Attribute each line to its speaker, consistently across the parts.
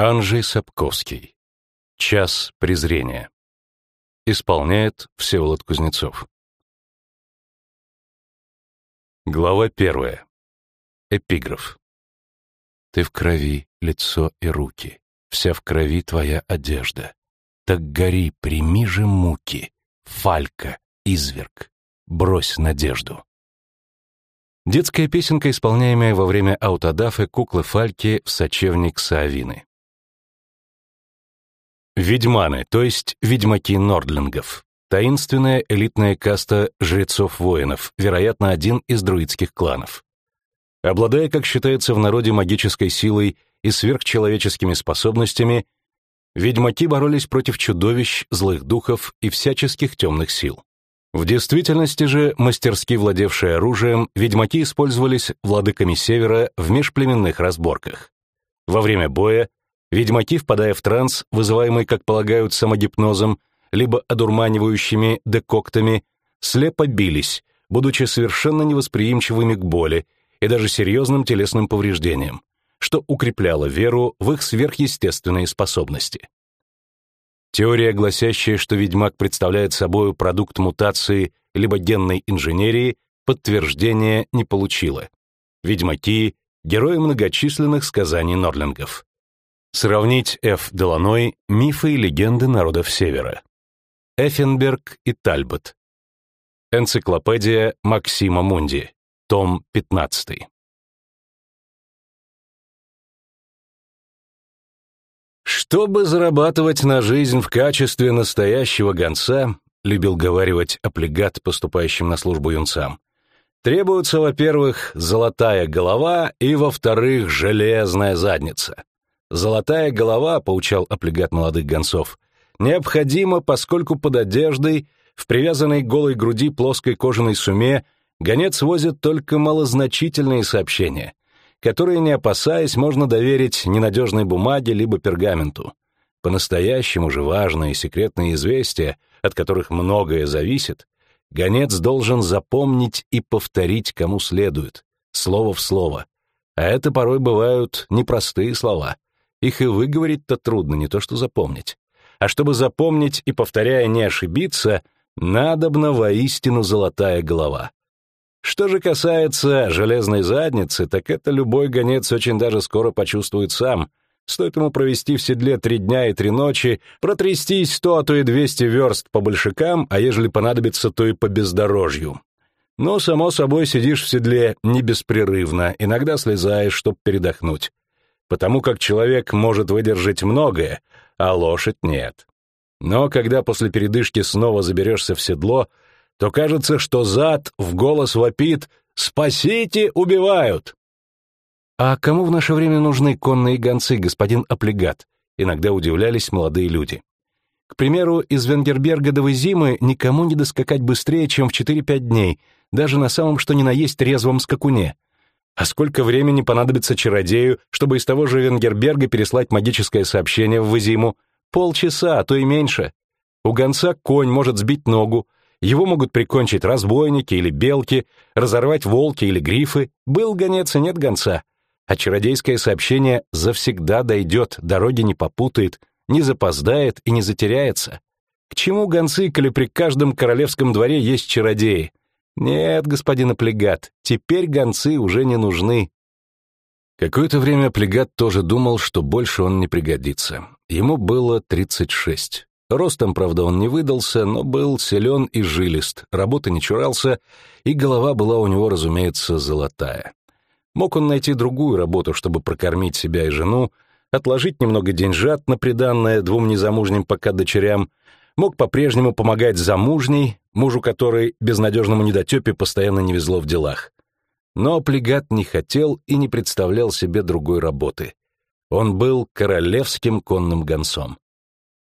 Speaker 1: Анжей Сапковский. Час презрения. Исполняет Всеволод Кузнецов. Глава первая. Эпиграф. Ты в крови, лицо и руки, вся в крови твоя одежда. Так гори, прими же муки, фалька, изверг, брось надежду. Детская песенка, исполняемая во время аутодафы куклы Фальки в сочевник Саавины. Ведьманы, то есть ведьмаки Нордлингов. Таинственная элитная каста жрецов-воинов, вероятно, один из друидских кланов. Обладая, как считается в народе, магической силой и сверхчеловеческими способностями, ведьмаки боролись против чудовищ, злых духов и всяческих темных сил. В действительности же, мастерски владевшие оружием, ведьмаки использовались владыками Севера в межплеменных разборках. Во время боя Ведьмаки, впадая в транс, вызываемый, как полагают, самогипнозом, либо одурманивающими декоктами, слепо бились, будучи совершенно невосприимчивыми к боли и даже серьезным телесным повреждениям, что укрепляло веру в их сверхъестественные способности. Теория, гласящая, что ведьмак представляет собой продукт мутации либо генной инженерии, подтверждения не получила. Ведьмаки — герои многочисленных сказаний норлингов. Сравнить Ф. Деланой «Мифы и легенды народов Севера». Эффенберг и Тальбот. Энциклопедия Максима Мунди. Том 15. Чтобы зарабатывать на жизнь в качестве настоящего гонца, любил говаривать облигат поступающим на службу юнцам, требуется, во-первых, золотая голова и, во-вторых, железная задница. Золотая голова, поучал облигат молодых гонцов, необходима, поскольку под одеждой, в привязанной голой груди плоской кожаной суме, гонец возит только малозначительные сообщения, которые, не опасаясь, можно доверить ненадежной бумаге либо пергаменту. По-настоящему же важные секретные известия, от которых многое зависит, гонец должен запомнить и повторить кому следует, слово в слово. А это порой бывают непростые слова — их и выговорить-то трудно, не то что запомнить. А чтобы запомнить и, повторяя, не ошибиться, надобна воистину золотая голова. Что же касается железной задницы, так это любой гонец очень даже скоро почувствует сам. Стоит ему провести в седле три дня и три ночи, протрястись сто, а то и двести верст по большакам, а ежели понадобится, то и по бездорожью. Но, само собой, сидишь в седле не беспрерывно, иногда слезаешь, чтоб передохнуть потому как человек может выдержать многое, а лошадь нет. Но когда после передышки снова заберешься в седло, то кажется, что зад в голос вопит «Спасите, убивают!» «А кому в наше время нужны конные гонцы, господин Аплигат?» Иногда удивлялись молодые люди. К примеру, из Венгерберга до Визимы никому не доскакать быстрее, чем в 4-5 дней, даже на самом что ни на есть резвом скакуне — а сколько времени понадобится чародею, чтобы из того же Венгерберга переслать магическое сообщение в Вазиму? Полчаса, а то и меньше. У гонца конь может сбить ногу, его могут прикончить разбойники или белки, разорвать волки или грифы. Был гонец и нет гонца. А чародейское сообщение завсегда дойдет, дороги не попутает, не запоздает и не затеряется. К чему гонцы, коли при каждом королевском дворе есть чародеи? Нет, господин Аплегат, теперь гонцы уже не нужны. Какое-то время Плегат тоже думал, что больше он не пригодится. Ему было 36. Ростом, правда, он не выдался, но был силен и жилист, работы не чурался, и голова была у него, разумеется, золотая. Мог он найти другую работу, чтобы прокормить себя и жену, отложить немного деньжат на приданное двум незамужним пока дочерям, мог по-прежнему помогать замужней, мужу которой, безнадежному недотепе, постоянно не везло в делах. Но Плегат не хотел и не представлял себе другой работы. Он был королевским конным гонцом.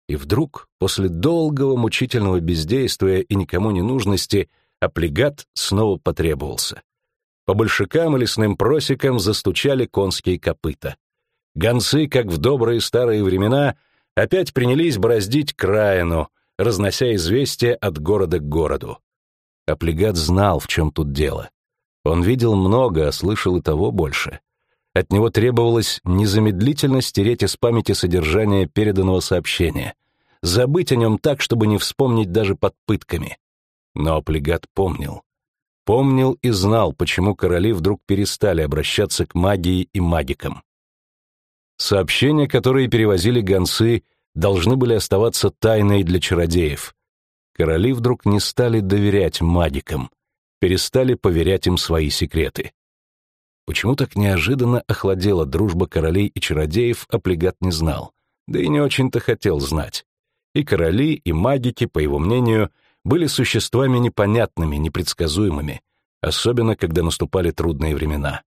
Speaker 1: И вдруг, после долгого мучительного бездействия и никому не нужности, Аплигат снова потребовался. По большакам и лесным просекам застучали конские копыта. Гонцы, как в добрые старые времена, опять принялись бороздить краину, разнося известия от города к городу. Аплигат знал, в чем тут дело. Он видел много, а слышал и того больше. От него требовалось незамедлительно стереть из памяти содержание переданного сообщения, забыть о нем так, чтобы не вспомнить даже под пытками. Но Аплигат помнил. Помнил и знал, почему короли вдруг перестали обращаться к магии и магикам. Сообщения, которые перевозили гонцы, должны были оставаться тайной для чародеев. Короли вдруг не стали доверять магикам, перестали поверять им свои секреты. Почему так неожиданно охладела дружба королей и чародеев, Аплигат не знал, да и не очень-то хотел знать. И короли, и магики, по его мнению, были существами непонятными, непредсказуемыми, особенно когда наступали трудные времена.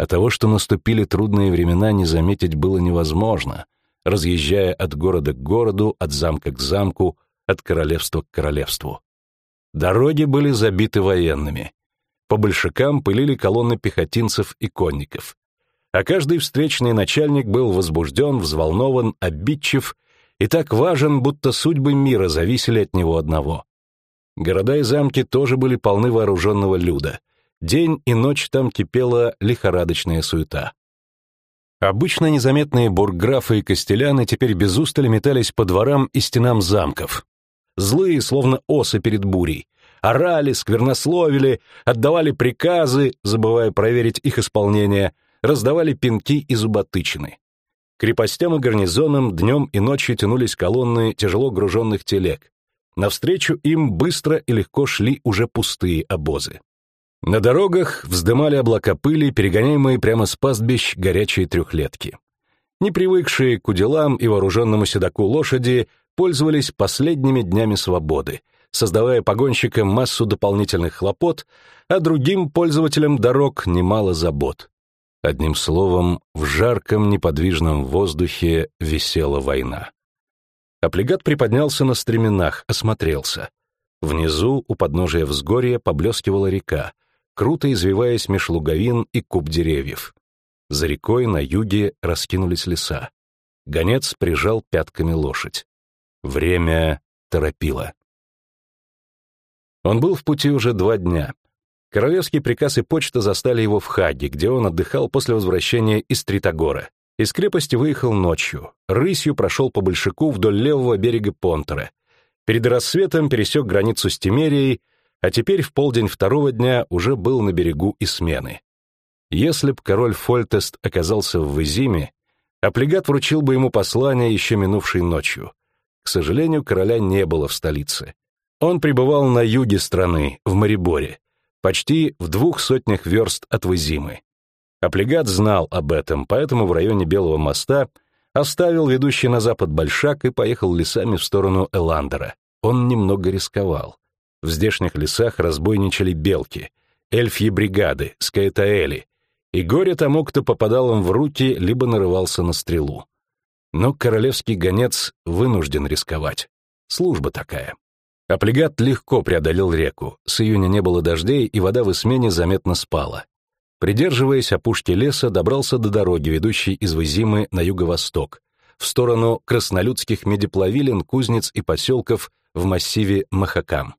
Speaker 1: А того, что наступили трудные времена, не заметить было невозможно, разъезжая от города к городу, от замка к замку, от королевства к королевству. Дороги были забиты военными. По большакам пылили колонны пехотинцев и конников. А каждый встречный начальник был возбужден, взволнован, обидчив и так важен, будто судьбы мира зависели от него одного. Города и замки тоже были полны вооруженного люда. День и ночь там кипела лихорадочная суета. Обычно незаметные бургграфы и костеляны теперь без устали метались по дворам и стенам замков. Злые, словно осы перед бурей, орали, сквернословили, отдавали приказы, забывая проверить их исполнение, раздавали пинки и зуботычины. Крепостям и гарнизонам днем и ночью тянулись колонны тяжело груженных телег. Навстречу им быстро и легко шли уже пустые обозы. На дорогах вздымали облака пыли, перегоняемые прямо с пастбищ горячие трехлетки. Не привыкшие к уделам и вооруженному седаку лошади пользовались последними днями свободы, создавая погонщикам массу дополнительных хлопот, а другим пользователям дорог немало забот. Одним словом, в жарком неподвижном воздухе висела война. Аплигат приподнялся на стременах, осмотрелся. Внизу, у подножия взгорья, поблескивала река, круто извиваясь меж луговин и куб деревьев. За рекой на юге раскинулись леса. Гонец прижал пятками лошадь. Время торопило. Он был в пути уже два дня. Королевский приказ и почта застали его в Хаге, где он отдыхал после возвращения из Тритогора. Из крепости выехал ночью, рысью прошел по Большаку вдоль левого берега Понтера. Перед рассветом пересек границу с Тимерией, а теперь в полдень второго дня уже был на берегу Исмены. Если б король Фольтест оказался в Визиме, Аплигат вручил бы ему послание еще минувшей ночью. К сожалению, короля не было в столице. Он пребывал на юге страны, в Мариборе, почти в двух сотнях верст от Вызимы. Аплигат знал об этом, поэтому в районе Белого моста оставил ведущий на запад Большак и поехал лесами в сторону Эландера. Он немного рисковал. В здешних лесах разбойничали белки, эльфьи бригады, скаэтаэли, и горе тому, кто попадал им в руки, либо нарывался на стрелу. Но королевский гонец вынужден рисковать. Служба такая. Аплигат легко преодолел реку, с июня не было дождей, и вода в Исмене заметно спала. Придерживаясь опушки леса, добрался до дороги, ведущей из Вызимы на юго-восток, в сторону краснолюдских медиплавилин, кузнец и поселков в массиве Махакам.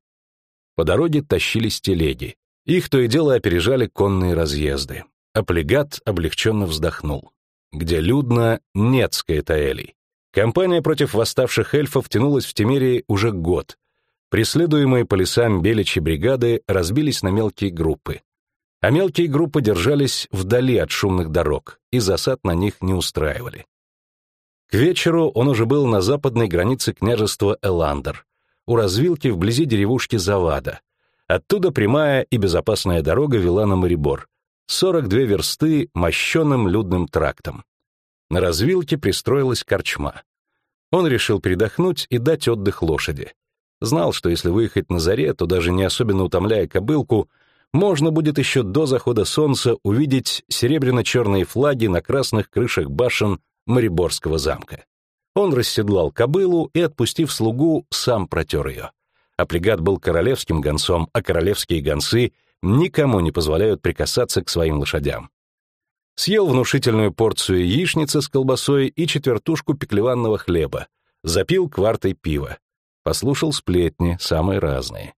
Speaker 1: По дороге тащились телеги. Их то и дело опережали конные разъезды. Аплигат облегченно вздохнул. Где людно, нет скаэтаэлей. Компания против восставших эльфов тянулась в Тимерии уже год, Преследуемые по лесам беличьи бригады разбились на мелкие группы. А мелкие группы держались вдали от шумных дорог, и засад на них не устраивали. К вечеру он уже был на западной границе княжества Эландер, у развилки вблизи деревушки Завада. Оттуда прямая и безопасная дорога вела на Марибор. 42 версты мощеным людным трактом. На развилке пристроилась корчма. Он решил передохнуть и дать отдых лошади. Знал, что если выехать на заре, то даже не особенно утомляя кобылку, можно будет еще до захода солнца увидеть серебряно-черные флаги на красных крышах башен Мариборского замка. Он расседлал кобылу и, отпустив слугу, сам протер ее. Аплигат был королевским гонцом, а королевские гонцы никому не позволяют прикасаться к своим лошадям. Съел внушительную порцию яичницы с колбасой и четвертушку пеклеванного хлеба, запил квартой пива, Послушал сплетни, самые разные.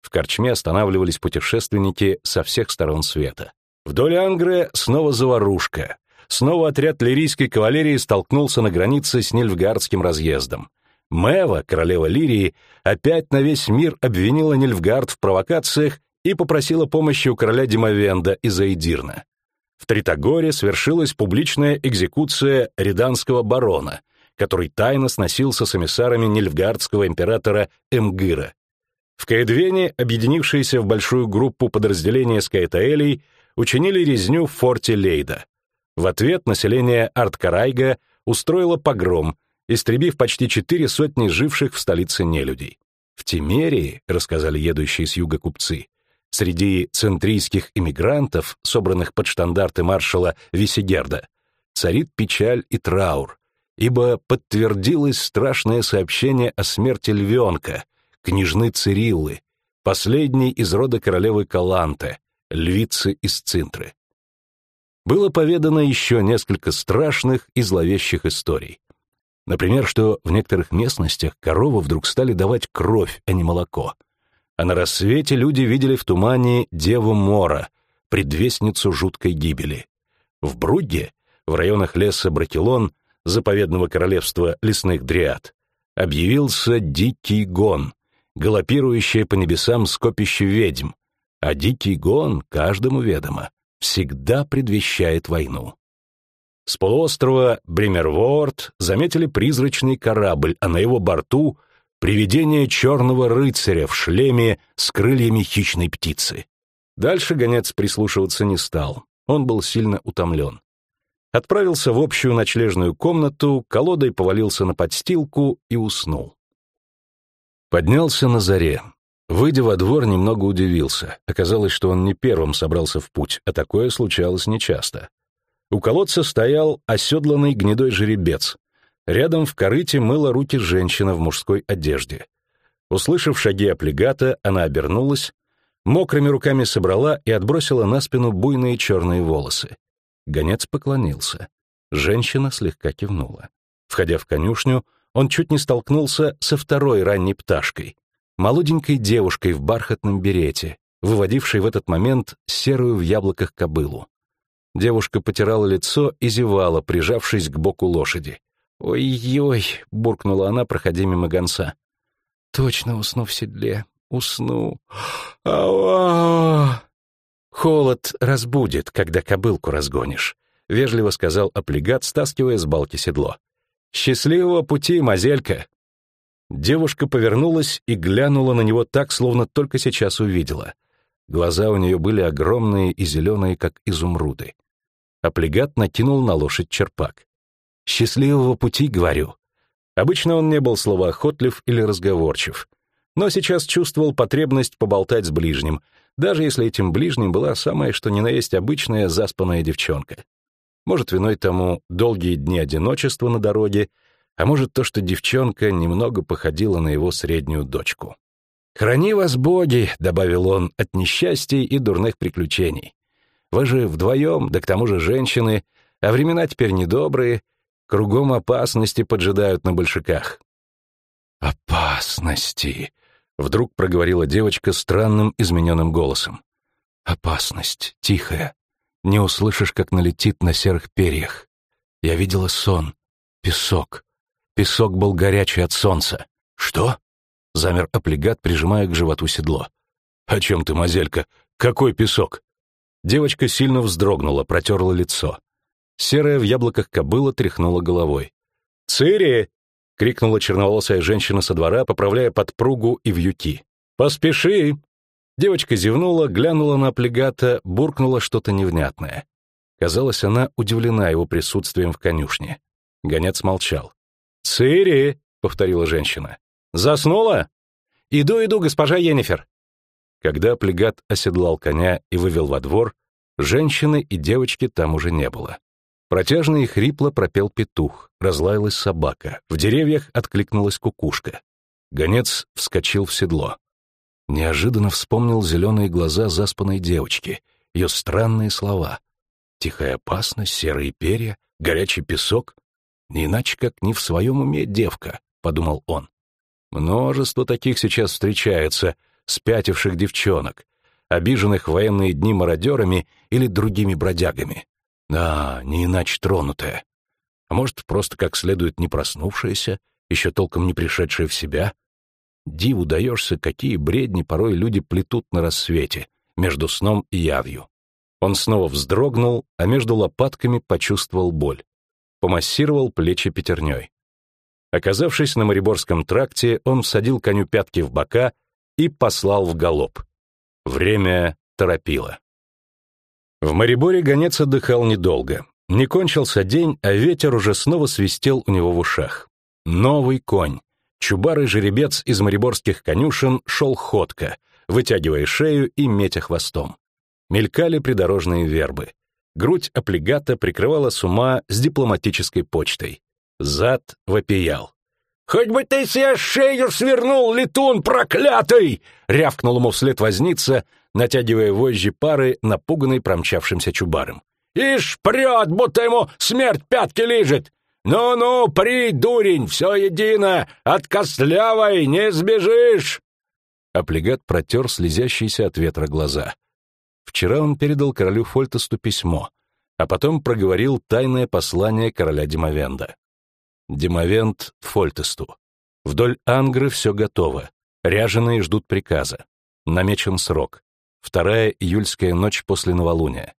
Speaker 1: В корчме останавливались путешественники со всех сторон света. Вдоль Ангры снова заварушка. Снова отряд лирийской кавалерии столкнулся на границе с Нильфгардским разъездом. Мева, королева Лирии, опять на весь мир обвинила Нильфгард в провокациях и попросила помощи у короля Димовенда из Эйдирна. В Тритогоре свершилась публичная экзекуция риданского барона, который тайно сносился с эмиссарами Нильфгардского императора Эмгыра. В Каэдвене, объединившиеся в большую группу подразделения Скаэтаэлей, учинили резню в форте Лейда. В ответ население Арткарайга устроило погром, истребив почти четыре сотни живших в столице нелюдей. В Тимерии, рассказали едущие с юга купцы, среди центрийских иммигрантов, собранных под штандарты маршала Висигерда, царит печаль и траур, ибо подтвердилось страшное сообщение о смерти львенка, княжны Цириллы, последней из рода королевы Каланте, львицы из Цинтры. Было поведано еще несколько страшных и зловещих историй. Например, что в некоторых местностях коровы вдруг стали давать кровь, а не молоко. А на рассвете люди видели в тумане Деву Мора, предвестницу жуткой гибели. В Брудге, в районах леса Бракелон, заповедного королевства лесных дриад, объявился Дикий Гон, галопирующее по небесам скопище ведьм, а Дикий Гон, каждому ведомо, всегда предвещает войну. С полуострова Бремерворд заметили призрачный корабль, а на его борту — привидение черного рыцаря в шлеме с крыльями хищной птицы. Дальше гонец прислушиваться не стал, он был сильно утомлен. Отправился в общую ночлежную комнату, колодой повалился на подстилку и уснул. Поднялся на заре. Выйдя во двор, немного удивился. Оказалось, что он не первым собрался в путь, а такое случалось нечасто. У колодца стоял оседланный гнедой жеребец. Рядом в корыте мыла руки женщина в мужской одежде. Услышав шаги облигата, она обернулась, мокрыми руками собрала и отбросила на спину буйные черные волосы. Гонец поклонился. Женщина слегка кивнула. Входя в конюшню, он чуть не столкнулся со второй ранней пташкой, молоденькой девушкой в бархатном берете, выводившей в этот момент серую в яблоках кобылу. Девушка потирала лицо и зевала, прижавшись к боку лошади. «Ой-ой!» — буркнула она, проходя мимо гонца. «Точно усну в седле. Усну. Ау! Холод разбудит, когда кобылку разгонишь», — вежливо сказал облигат, стаскивая с балки седло. «Счастливого пути, мазелька!» Девушка повернулась и глянула на него так, словно только сейчас увидела. Глаза у нее были огромные и зеленые, как изумруды. Аплигат накинул на лошадь черпак. «Счастливого пути, говорю». Обычно он не был словоохотлив или разговорчив, но сейчас чувствовал потребность поболтать с ближним, даже если этим ближним была самая что ни на есть обычная заспанная девчонка. Может, виной тому долгие дни одиночества на дороге, а может, то, что девчонка немного походила на его среднюю дочку. «Храни вас боги», — добавил он, — «от несчастий и дурных приключений. Вы же вдвоем, да к тому же женщины, а времена теперь недобрые, кругом опасности поджидают на большаках». «Опасности», — вдруг проговорила девочка странным измененным голосом. «Опасность, тихая, не услышишь, как налетит на серых перьях. Я видела сон, песок. Песок был горячий от солнца. Что? Замер облигат, прижимая к животу седло. О чем ты, мазелька? Какой песок? Девочка сильно вздрогнула, протерла лицо. Серая в яблоках кобыла тряхнула головой. «Цири!» — крикнула черноволосая женщина со двора, поправляя подпругу и вьюки. «Поспеши!» Девочка зевнула, глянула на облигата, буркнула что-то невнятное. Казалось, она удивлена его присутствием в конюшне. Гонец молчал. «Цири!» — повторила женщина. «Заснула?» «Иду, иду, госпожа Йеннифер!» Когда облигат оседлал коня и вывел во двор, женщины и девочки там уже не было. Протяжно и хрипло пропел петух, разлаялась собака, в деревьях откликнулась кукушка. Гонец вскочил в седло. Неожиданно вспомнил зеленые глаза заспанной девочки, ее странные слова. Тихая опасность, серые перья, горячий песок. Не иначе, как не в своем уме девка, — подумал он. Множество таких сейчас встречается, спятивших девчонок, обиженных в военные дни мародерами или другими бродягами. Да, не иначе тронутая. А может, просто как следует не проснувшаяся, еще толком не пришедшая в себя? Диву даешься, какие бредни порой люди плетут на рассвете, между сном и явью. Он снова вздрогнул, а между лопатками почувствовал боль. Помассировал плечи пятерней. Оказавшись на Мореборском тракте, он всадил коню пятки в бока и послал в галоп. Время торопило. В Мариборе гонец отдыхал недолго. Не кончился день, а ветер уже снова свистел у него в ушах. Новый конь. Чубарый жеребец из мариборских конюшен шел ходко, вытягивая шею и метя хвостом. Мелькали придорожные вербы. Грудь облигата прикрывала с ума с дипломатической почтой. Зад вопиял. «Хоть бы ты себе шею свернул, летун проклятый!» — рявкнул ему вслед возница, натягивая вожжи пары, напуганный промчавшимся чубаром. «Ишь, прет, будто ему смерть пятки лежит! Ну-ну, при, дурень, все едино, от костлявой не сбежишь!» Облигат протер слезящиеся от ветра глаза. Вчера он передал королю Фольтесту письмо, а потом проговорил тайное послание короля Димовенда. Димовент Фольтесту. Вдоль Ангры все готово. Ряженые ждут приказа. Намечен срок. Вторая июльская ночь после новолуния.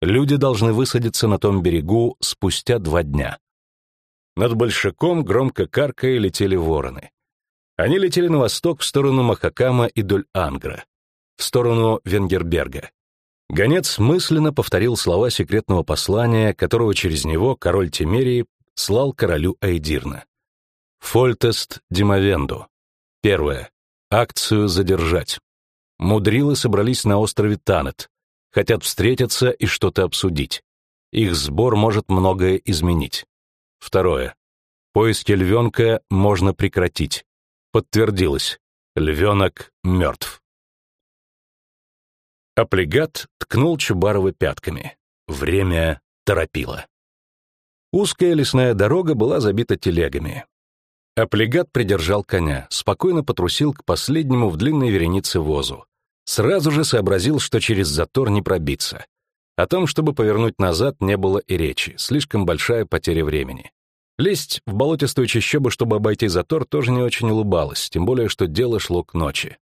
Speaker 1: Люди должны высадиться на том берегу спустя два дня. Над Большаком громко каркая летели вороны. Они летели на восток в сторону Махакама и Дуль-Ангра, в сторону Венгерберга. Гонец мысленно повторил слова секретного послания, которого через него король Тимерии слал королю Айдирна. Фольтест Димовенду. Первое. Акцию задержать. Мудрилы собрались на острове Танет. Хотят встретиться и что-то обсудить. Их сбор может многое изменить. Второе. Поиски львенка можно прекратить. Подтвердилось. Львенок мертв. Аплигат ткнул Чубарова пятками. Время торопило. Узкая лесная дорога была забита телегами. Аплигат придержал коня, спокойно потрусил к последнему в длинной веренице возу. Сразу же сообразил, что через затор не пробиться. О том, чтобы повернуть назад, не было и речи, слишком большая потеря времени. Лезть в болотистую чащобу, чтобы обойти затор, тоже не очень улыбалось, тем более, что дело шло к ночи.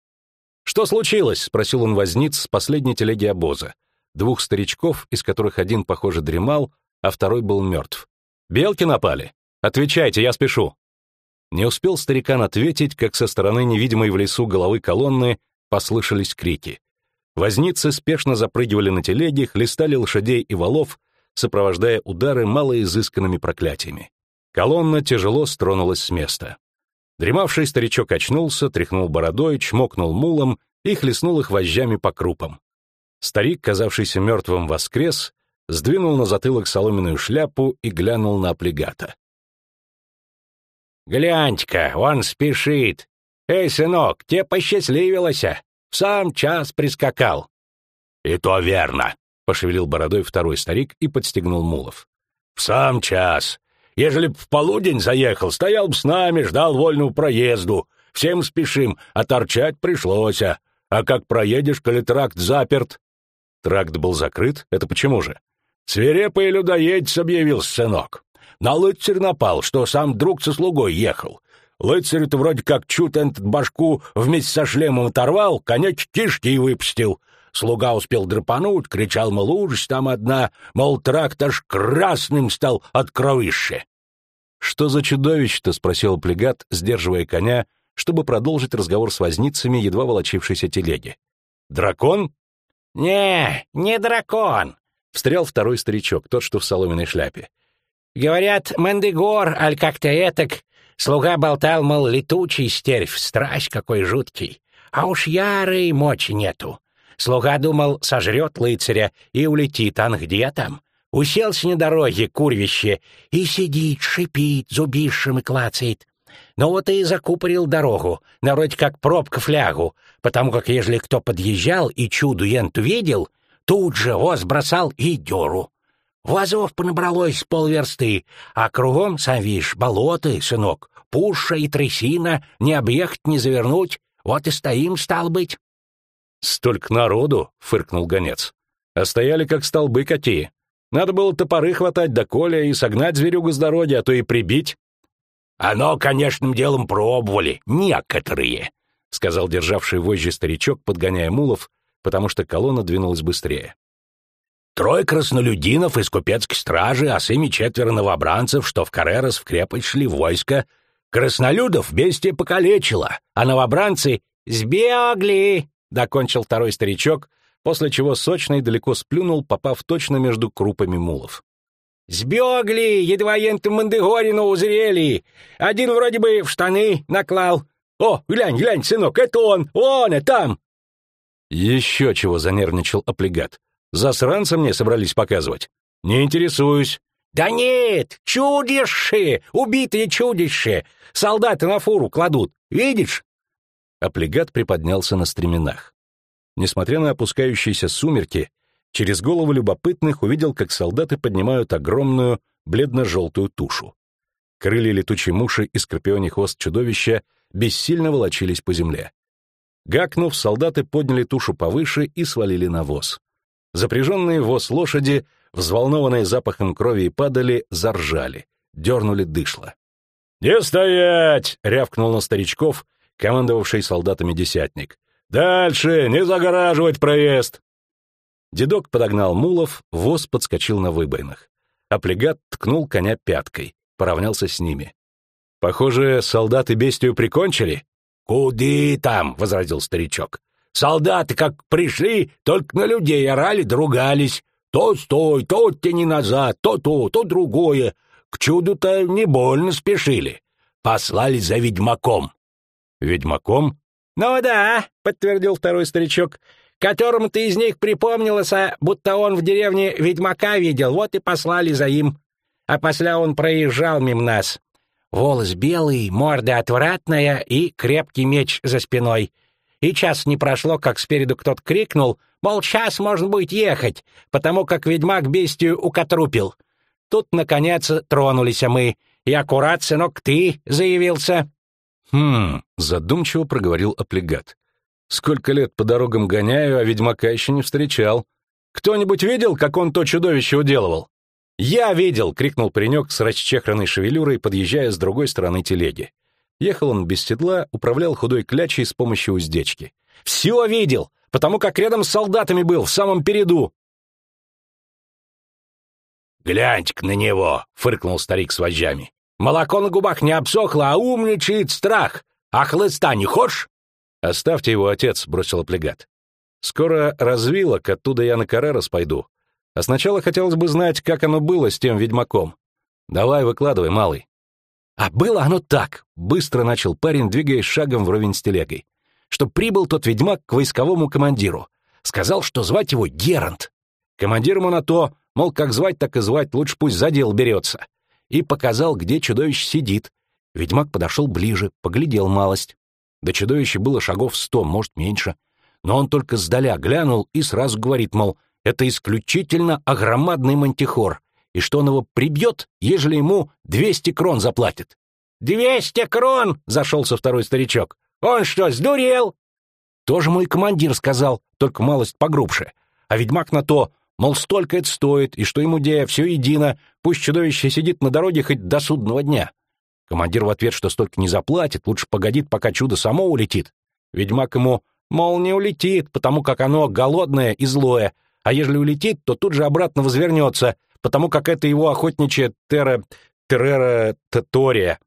Speaker 1: «Что случилось?» — спросил он возниц с последней телеги обоза. Двух старичков, из которых один, похоже, дремал, а второй был мертв. «Белки напали? Отвечайте, я спешу». Не успел старикан ответить, как со стороны невидимой в лесу головы колонны послышались крики. Возницы спешно запрыгивали на телеги, хлестали лошадей и валов, сопровождая удары малоизысканными проклятиями. Колонна тяжело стронулась с места. Дремавший старичок очнулся, тряхнул бородой, чмокнул мулом и хлестнул их вожжами по крупам. Старик, казавшийся мертвым, воскрес, сдвинул на затылок соломенную шляпу и глянул на облигата. «Гляньте-ка, он спешит! Эй, сынок, тебе посчастливилось, в сам час прискакал!» «И то верно!» — пошевелил бородой второй старик и подстегнул мулов. «В сам час! Ежели б в полудень заехал, стоял б с нами, ждал вольного проезду. Всем спешим, а торчать пришлось. А как проедешь, коли тракт заперт?» Тракт был закрыт? Это почему же? Свирепый людоедец объявил сынок. На лыцарь напал, что сам друг со слугой ехал. Лыцарь-то вроде как чуть этот башку вместе со шлемом оторвал, конец кишки и выпустил. Слуга успел драпануть, кричал, мол, ужас там одна, мол, тракт аж красным стал от кровища. «Что за чудовище-то?» — спросил плегат, сдерживая коня, чтобы продолжить разговор с возницами едва волочившейся телеги. «Дракон?» «Не, не дракон», — встрял второй старичок, тот, что в соломенной шляпе. «Говорят, Мандегор, аль как-то этак. Слуга болтал, мол, летучий стервь, страсть какой жуткий. А уж ярой мочи нету. Слуга думал, сожрет лыцаря и улетит, а где там? Уселся на дороге, курвище, и сидит, шипит, зубищем и клацает. Ну вот и закупорил дорогу, вроде как пробка флягу, потому как ежели кто подъезжал и чуду енту видел, тут же воз бросал и дёру. Вазов понабралось полверсты, а кругом, сам видишь, болоты, сынок, пуша и трясина, не объехать, не завернуть, вот и стоим, стал быть. «Столько народу!» — фыркнул гонец. «А стояли как столбы какие. Надо было топоры хватать до коля и согнать зверюгу с дороги, а то и прибить.
Speaker 2: «Оно, конечно, делом пробовали, некоторые», — сказал державший вожжи старичок, подгоняя мулов, потому что колонна двинулась быстрее. «Трое краснолюдинов из купецкой стражи, а с ими четверо новобранцев, что в Карерос в крепость шли войско. Краснолюдов бестия покалечило, а новобранцы сбегли», — докончил второй старичок, после чего сочный далеко сплюнул, попав точно между крупами мулов. «Сбегли, едва енту Мандегорину узрели. Один вроде бы в штаны наклал. О, глянь, глянь, сынок, это он, он, и там!»
Speaker 1: Еще чего занервничал облигат. Засранца мне собрались показывать. Не интересуюсь.
Speaker 2: Да нет, чудище, убитые чудище. Солдаты на фуру кладут, видишь?
Speaker 1: Облигат приподнялся на стременах. Несмотря на опускающиеся сумерки, через голову любопытных увидел, как солдаты поднимают огромную бледно-желтую тушу. Крылья летучей муши и скорпионий хвост чудовища бессильно волочились по земле. Гакнув, солдаты подняли тушу повыше и свалили на воз. Запряженные воз лошади, взволнованные запахом крови и падали, заржали, дернули дышло. «Не стоять!» — рявкнул на старичков, командовавший солдатами десятник. «Дальше! Не загораживать проезд!» Дедок подогнал мулов, воз подскочил на выбоинах. А плегат ткнул коня пяткой, поравнялся с ними. «Похоже, солдаты бестию прикончили?»
Speaker 2: «Куды там?» — возразил старичок. «Солдаты, как пришли, только на людей орали, другались. То стой, то тяни назад, то то, то другое. К чуду-то не больно спешили. Послали за ведьмаком».
Speaker 1: «Ведьмаком?»
Speaker 2: «Ну да», — подтвердил второй старичок, «которому ты из них припомнился, будто он в деревне ведьмака видел, вот и послали за им. А после он проезжал мимо нас. Волос белый, морда отвратная и крепкий меч за спиной. И час не прошло, как спереду кто-то крикнул, мол, час можно будет ехать, потому как ведьмак бестию укотрупил. Тут, наконец, тронулись мы, и аккурат, сынок, ты заявился.
Speaker 1: «Хм...» — задумчиво проговорил облигат. «Сколько лет по дорогам гоняю, а ведьмака еще не встречал. Кто-нибудь видел, как он то чудовище уделывал?» «Я видел!» — крикнул паренек с расчехранной шевелюрой, подъезжая с другой стороны телеги. Ехал он без седла, управлял худой клячей с помощью уздечки. «Все видел! Потому как рядом с солдатами был, в самом переду!»
Speaker 2: «Гляньте-ка на него!» — фыркнул старик с вожжами. Молоко на губах не обсохло, а умничает страх. А хлыста не хочешь?»
Speaker 1: «Оставьте его, отец», — бросил оплегат. «Скоро развилок, оттуда я на Карерос пойду. А сначала хотелось бы знать, как оно было с тем ведьмаком. Давай, выкладывай, малый». «А было оно так», — быстро начал парень, двигаясь шагом вровень с телегой, что прибыл тот ведьмак к войсковому командиру. Сказал, что звать его Герант. Командир ему на то, мол, как звать, так и звать, лучше пусть за дело берется и показал, где чудовище сидит. Ведьмак подошел ближе, поглядел малость. До чудовища было шагов сто, может, меньше. Но он только сдаля глянул и сразу говорит, мол, это исключительно огромадный мантихор, и что он его прибьет, ежели ему двести крон заплатит. «Двести крон!» — зашелся второй старичок. «Он что, сдурел?» Тоже мой командир сказал, только малость погрубше. А ведьмак на то, Мол, столько это стоит, и что ему дея, все едино, пусть чудовище сидит на дороге хоть до судного дня. Командир в ответ, что столько не заплатит, лучше погодит, пока чудо само улетит. Ведьмак ему, мол, не улетит, потому как оно голодное и злое, а ежели улетит, то тут же обратно возвернется, потому как это его охотничья терра... террера... татория.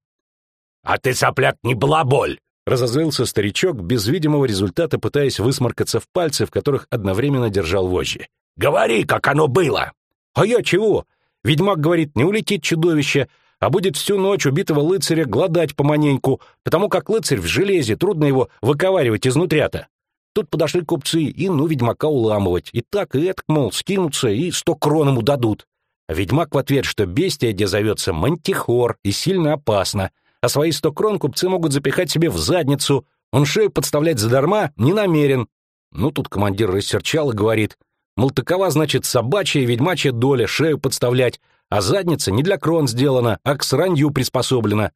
Speaker 2: «А ты, сопляк, не балаболь!»
Speaker 1: Разозлился старичок, без видимого результата пытаясь высморкаться в пальцы, в которых одновременно держал вожжи.
Speaker 2: Говори, как оно было!»
Speaker 1: «А я чего?» Ведьмак говорит, не улетит чудовище, а будет всю ночь убитого лыцаря гладать поманеньку, потому как лыцарь в железе, трудно его выковаривать изнутря-то. Тут подошли купцы и, ну, ведьмака уламывать. И так, и это, мол, скинутся и сто крон ему дадут. А ведьмак в ответ, что бестия, где зовется мантихор, и сильно опасно, а свои сто крон купцы могут запихать себе в задницу, он шею подставлять задарма не намерен. Ну, тут командир рассерчал и говорит — Мол, такова, значит, собачья и ведьмачья доля, шею подставлять, а задница не для крон сделана, а к сранью приспособлена.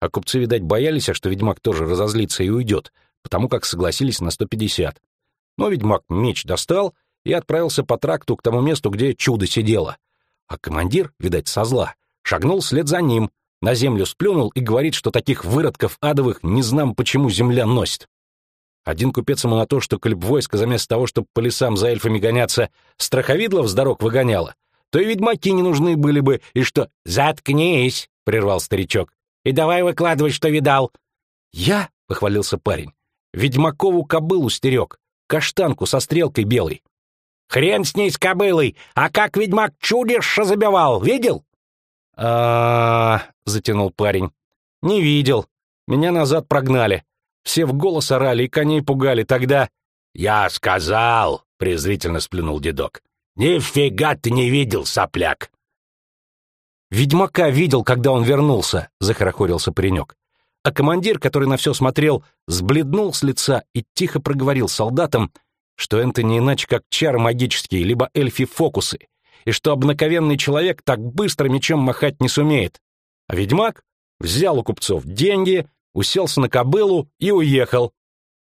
Speaker 1: А купцы, видать, боялись, а что ведьмак тоже разозлится и уйдет, потому как согласились на 150. Но ведьмак меч достал и отправился по тракту к тому месту, где чудо сидело.
Speaker 3: А командир, видать, со зла, шагнул вслед за ним, на землю сплюнул и говорит, что таких выродков адовых не знам, почему земля носит. Один купец ему на то, что коль войско заместо того, чтобы по лесам за эльфами гоняться, страховидлов с дорог выгоняло, то и ведьмаки не нужны были бы, и что... «Заткнись!» — прервал старичок. «И давай выкладывать, что видал!» «Я?» — похвалился парень. «Ведьмакову кобылу стерег, каштанку со стрелкой белой». «Хрен с ней с кобылой! А как ведьмак чудище забивал, видел?» а затянул парень. «Не видел. Меня назад прогнали. Все в голос орали и коней пугали тогда.
Speaker 4: «Я сказал!» — презрительно сплюнул дедок. «Нифига ты не видел, сопляк!»
Speaker 3: «Ведьмака видел, когда он вернулся», — захорохорился паренек. А командир, который на все смотрел, сбледнул с лица и тихо проговорил солдатам, что это не иначе как чар магические, либо эльфи-фокусы, и что обнаковенный человек так быстро мечом махать не сумеет. А ведьмак взял у купцов деньги, уселся на кобылу и уехал.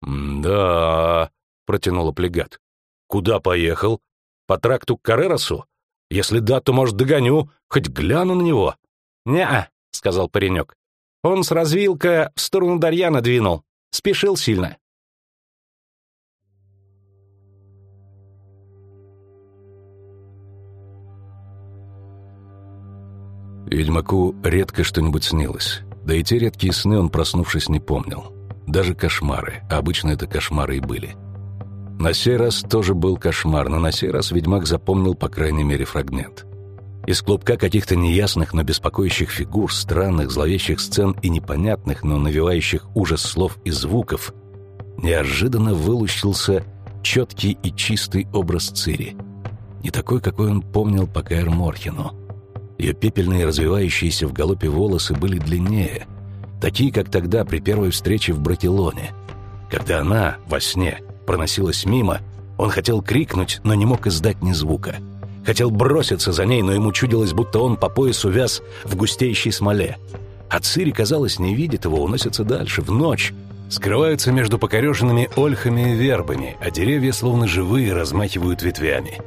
Speaker 4: «Да», — протянул оплегат. «Куда поехал? По тракту к Кареросу? Если да, то, может, догоню, хоть гляну на него».
Speaker 3: «Не-а», — сказал паренек. «Он с развилка в сторону Дарьяна двинул. Спешил сильно».
Speaker 1: Ведьмаку редко что-нибудь снилось. Да и те редкие сны он, проснувшись, не помнил. Даже кошмары, а обычно это кошмары и были. На сей раз тоже был кошмар, но на сей раз ведьмак запомнил, по крайней мере, фрагмент. Из клубка каких-то неясных, но беспокоящих фигур, странных, зловещих сцен и непонятных, но навевающих ужас слов и звуков, неожиданно вылущился четкий и чистый образ Цири. Не такой, какой он помнил по Каэр Морхену. Ее пепельные, развивающиеся в галопе волосы были длиннее, такие, как тогда при первой встрече в Братилоне. Когда она, во сне, проносилась мимо, он хотел крикнуть, но не мог издать ни звука. Хотел броситься за ней, но ему чудилось, будто он по поясу вяз в густеющей смоле. А Цири, казалось, не видит его, уносится дальше, в ночь. Скрываются между покореженными ольхами и вербами, а деревья, словно живые, размахивают ветвями.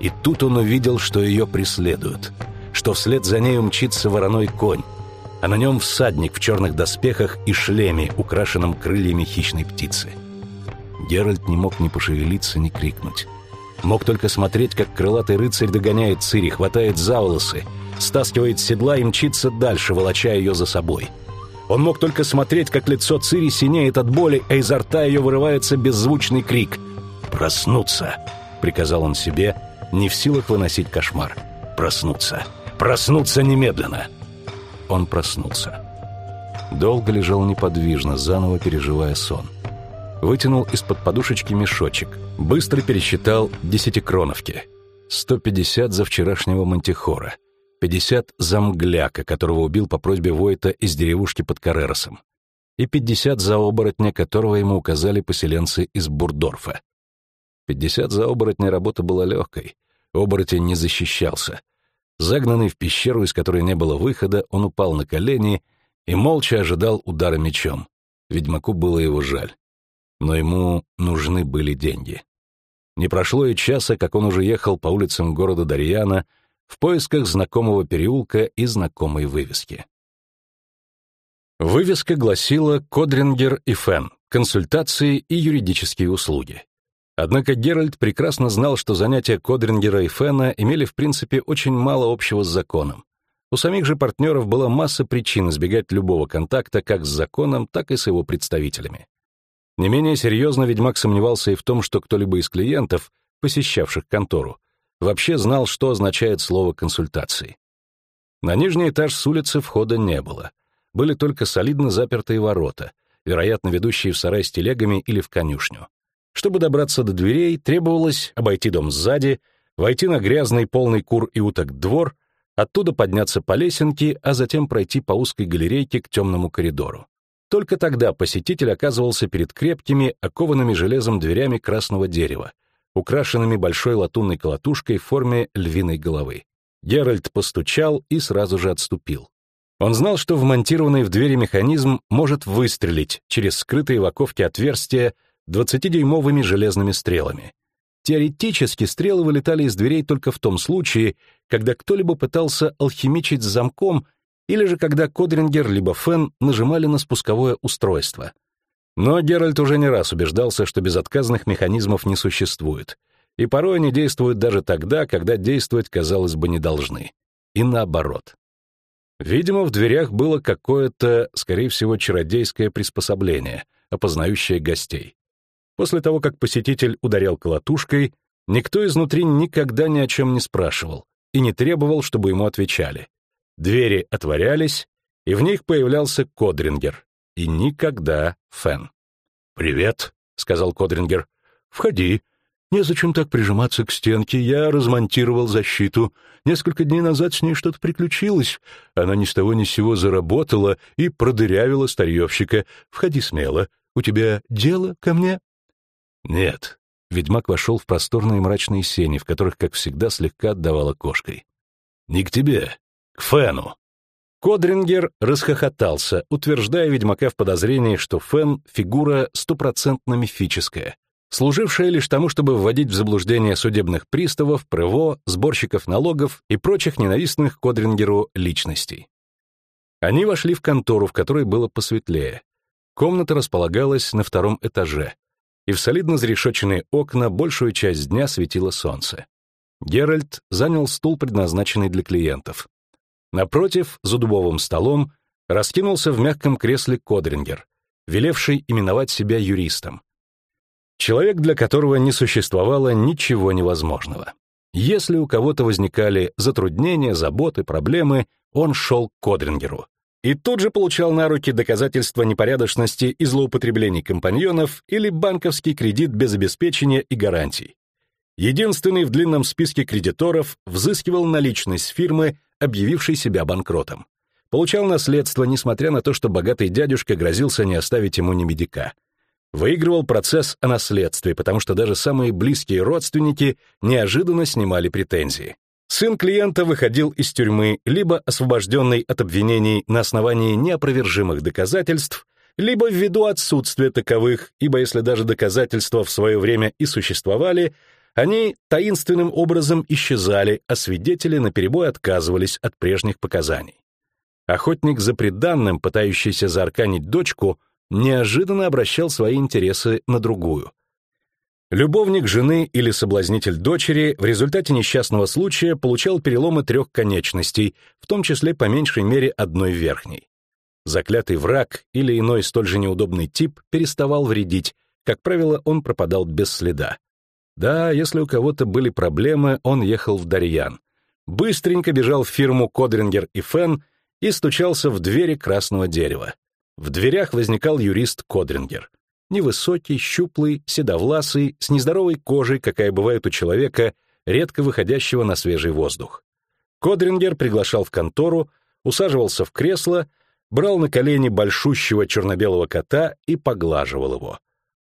Speaker 1: И тут он увидел, что ее преследуют — что вслед за ней мчится вороной конь, а на нем всадник в черных доспехах и шлеме, украшенном крыльями хищной птицы. Геральт не мог ни пошевелиться, ни крикнуть. Мог только смотреть, как крылатый рыцарь догоняет Цири, хватает за волосы, стаскивает седла и мчится дальше, волоча ее за собой. Он мог только смотреть, как лицо Цири синеет от боли, а изо рта ее вырывается беззвучный крик. «Проснуться!» — приказал он себе, не в силах выносить кошмар. «Проснуться!» Проснуться немедленно!» Он проснулся. Долго лежал неподвижно, заново переживая сон. Вытянул из-под подушечки мешочек. Быстро пересчитал десятикроновки. 150 за вчерашнего мантихора. 50 за мгляка, которого убил по просьбе Войта из деревушки под Кареросом. И 50 за оборотня, которого ему указали поселенцы из Бурдорфа. 50 за оборотня работа была легкой. Оборотень не защищался — Загнанный в пещеру, из которой не было выхода, он упал на колени и молча ожидал удара мечом. Ведьмаку было его жаль. Но ему нужны были деньги. Не прошло и часа, как он уже ехал по улицам города Дарьяна в поисках знакомого переулка и знакомой вывески. Вывеска гласила «Кодрингер и Фен. Консультации и юридические услуги». Однако Геральт прекрасно знал, что занятия Кодрингера и Фена имели в принципе очень мало общего с законом. У самих же партнеров была масса причин избегать любого контакта как с законом, так и с его представителями. Не менее серьезно ведьмак сомневался и в том, что кто-либо из клиентов, посещавших контору, вообще знал, что означает слово «консультации». На нижний этаж с улицы входа не было. Были только солидно запертые ворота, вероятно, ведущие в сарай с телегами или в конюшню. Чтобы добраться до дверей, требовалось обойти дом сзади, войти на грязный полный кур и уток двор, оттуда подняться по лесенке, а затем пройти по узкой галерейке к темному коридору. Только тогда посетитель оказывался перед крепкими, окованными железом дверями красного дерева, украшенными большой латунной колотушкой в форме львиной головы. Геральт постучал и сразу же отступил. Он знал, что вмонтированный в двери механизм может выстрелить через скрытые в оковке отверстия 20-дюймовыми железными стрелами. Теоретически стрелы вылетали из дверей только в том случае, когда кто-либо пытался алхимичить с замком или же когда Кодрингер либо Фен нажимали на спусковое устройство. Но Геральт уже не раз убеждался, что безотказных механизмов не существует, и порой они действуют даже тогда, когда действовать, казалось бы, не должны. И наоборот. Видимо, в дверях было какое-то, скорее всего, чародейское приспособление, опознающее гостей. После того, как посетитель ударял колотушкой, никто изнутри никогда ни о чем не спрашивал и не требовал, чтобы ему отвечали. Двери отворялись, и в них появлялся Кодрингер, и никогда Фен. «Привет», — сказал Кодрингер. «Входи. Незачем так прижиматься к стенке, я размонтировал защиту. Несколько дней назад с ней что-то приключилось. Она ни с того ни с сего заработала и продырявила старьевщика. Входи смело. У тебя дело ко мне?»
Speaker 5: «Нет». Ведьмак вошел в просторные мрачные сени, в которых, как всегда, слегка отдавала кошкой. «Не к тебе, к Фену».
Speaker 1: Кодрингер расхохотался, утверждая ведьмака в подозрении, что Фен — фигура стопроцентно мифическая, служившая лишь тому, чтобы вводить в заблуждение судебных приставов, ПРЭВО, сборщиков налогов и прочих ненавистных Кодрингеру личностей. Они вошли в контору, в которой было посветлее. Комната располагалась на втором этаже, и в солидно зарешоченные окна большую часть дня светило солнце. Геральт занял стул, предназначенный для клиентов. Напротив, за дубовым столом, раскинулся в мягком кресле Кодрингер, велевший именовать себя юристом. Человек, для которого не существовало ничего невозможного. Если у кого-то возникали затруднения, заботы, проблемы, он шел к Кодрингеру и тут же получал на руки доказательства непорядочности и злоупотреблений компаньонов или банковский кредит без обеспечения и гарантий. Единственный в длинном списке кредиторов взыскивал наличность фирмы, объявившей себя банкротом. Получал наследство, несмотря на то, что богатый дядюшка грозился не оставить ему ни медика. Выигрывал процесс о наследстве, потому что даже самые близкие родственники неожиданно снимали претензии. Сын клиента выходил из тюрьмы либо освобожденный от обвинений на основании неопровержимых доказательств, либо ввиду отсутствия таковых, ибо если даже доказательства в свое время и существовали, они таинственным образом исчезали, а свидетели наперебой отказывались от прежних показаний. Охотник за преданным, пытающийся заарканить дочку, неожиданно обращал свои интересы на другую. Любовник жены или соблазнитель дочери в результате несчастного случая получал переломы трех конечностей, в том числе по меньшей мере одной верхней. Заклятый враг или иной столь же неудобный тип переставал вредить, как правило, он пропадал без следа. Да, если у кого-то были проблемы, он ехал в Дарьян. Быстренько бежал в фирму Кодрингер и Фен и стучался в двери красного дерева. В дверях возникал юрист Кодрингер. Невысокий, щуплый, седовласый, с нездоровой кожей, какая бывает у человека, редко выходящего на свежий воздух. Кодрингер приглашал в контору, усаживался в кресло, брал на колени большущего черно-белого кота и поглаживал его.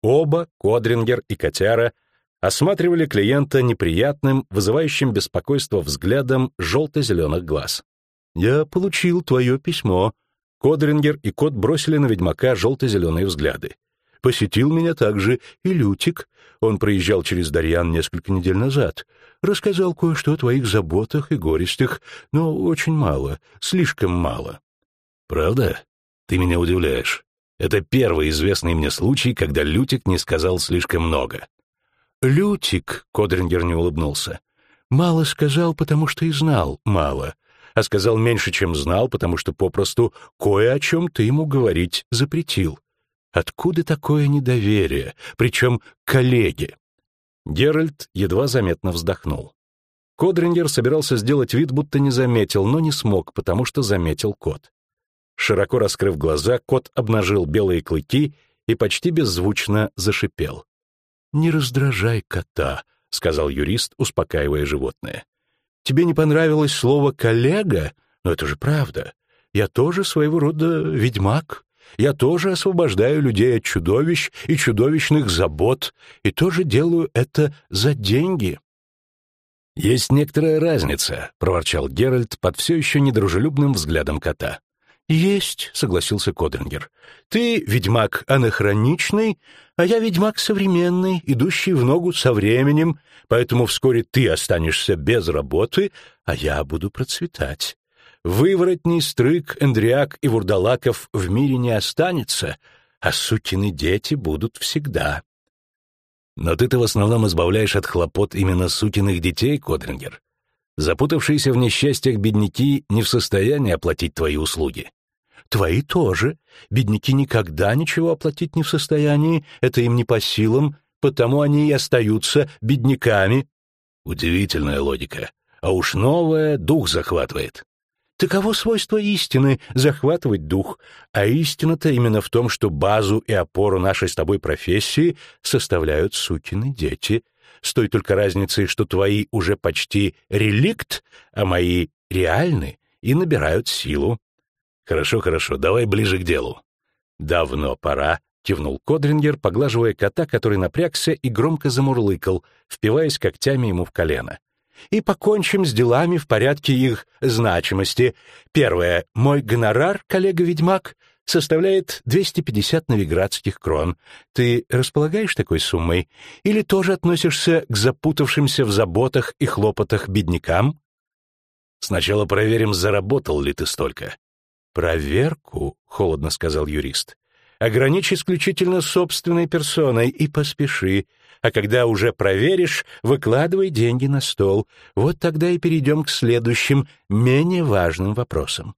Speaker 1: Оба, Кодрингер и котяра, осматривали клиента неприятным, вызывающим беспокойство взглядом желто-зеленых глаз. «Я получил твое письмо». Кодрингер и кот бросили на ведьмака желто-зеленые взгляды. Посетил меня также и Лютик. Он проезжал через Дарьян несколько недель назад. Рассказал кое-что о твоих заботах и горестях, но очень мало, слишком мало.
Speaker 5: Правда? Ты меня удивляешь. Это первый известный мне случай, когда Лютик не сказал слишком много.
Speaker 1: Лютик, Кодрингер не улыбнулся, мало сказал, потому что и знал мало, а сказал меньше, чем знал, потому что попросту кое о чем ты ему говорить запретил. Откуда такое недоверие, причем коллеге? Геральт едва заметно вздохнул. Кодрингер собирался сделать вид, будто не заметил, но не смог, потому что заметил кот. Широко раскрыв глаза, кот обнажил белые клыки и почти беззвучно зашипел. «Не раздражай кота», — сказал юрист, успокаивая животное. «Тебе не понравилось слово «коллега»? Но это же правда. Я тоже своего рода ведьмак. Я тоже освобождаю людей от чудовищ и чудовищных забот, и тоже делаю это за деньги».
Speaker 5: «Есть некоторая разница», — проворчал Геральт под все еще недружелюбным взглядом кота.
Speaker 1: «Есть», — согласился Кодрингер. «Ты ведьмак анахроничный, а я ведьмак современный, идущий в ногу со временем, поэтому вскоре ты останешься без работы, а я буду процветать. Выворотней, стрык, эндриак и вурдалаков в мире не останется, а сукины дети будут всегда».
Speaker 6: «Но ты-то в основном избавляешь от хлопот именно сукиных детей, Кодрингер. Запутавшиеся в несчастьях бедняки не в состоянии оплатить твои услуги».
Speaker 1: Твои тоже. Бедняки никогда ничего оплатить не в состоянии, это им не по силам, потому они и остаются бедняками.
Speaker 6: Удивительная логика. А уж новое дух захватывает.
Speaker 1: Таково свойство истины — захватывать дух. А истина-то именно в том, что базу и опору нашей с тобой профессии составляют сукины дети. С той только разницей, что твои уже почти реликт, а мои реальны и набирают силу.
Speaker 6: «Хорошо, хорошо, давай ближе к делу».
Speaker 1: «Давно пора», — кивнул Кодрингер, поглаживая кота, который напрягся и громко замурлыкал, впиваясь когтями ему в колено. «И покончим с делами в порядке их значимости. Первое. Мой гонорар, коллега-ведьмак, составляет 250 новиградских крон. Ты располагаешь такой суммой? Или тоже относишься к запутавшимся в заботах и хлопотах беднякам?»
Speaker 6: «Сначала проверим, заработал ли ты столько»,
Speaker 1: «Проверку», — холодно сказал юрист, — «ограничь исключительно собственной персоной и поспеши, а когда уже проверишь, выкладывай деньги на стол. Вот тогда и перейдем к следующим, менее важным вопросам».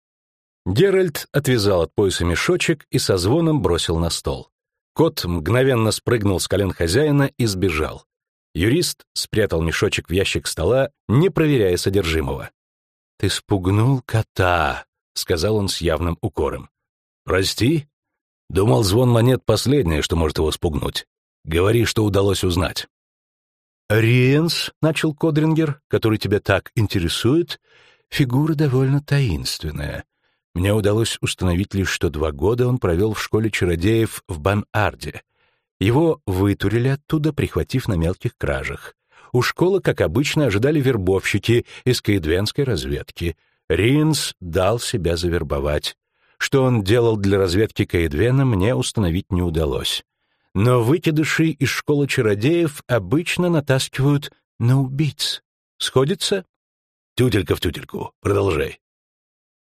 Speaker 1: Геральт отвязал от пояса мешочек и со звоном бросил на стол. Кот мгновенно спрыгнул с колен хозяина и сбежал. Юрист спрятал мешочек в ящик стола, не проверяя содержимого. «Ты спугнул кота», — сказал он с явным укором.
Speaker 6: «Прости? Думал, звон монет последнее, что может его спугнуть. Говори, что удалось узнать».
Speaker 1: «Риенс», — начал Кодрингер, — «который тебя так интересует, фигура довольно таинственная. Мне удалось установить лишь, что два года он провел в школе чародеев в Бан-Арде. Его вытурили оттуда, прихватив на мелких кражах. У школы, как обычно, ожидали вербовщики из каэдвенской разведки — Ринс дал себя завербовать. Что он делал для разведки Каэдвена, мне установить не удалось. Но выкидыши из школы чародеев обычно натаскивают на убийц. Сходится?
Speaker 6: Тютелька в тютельку. Продолжай.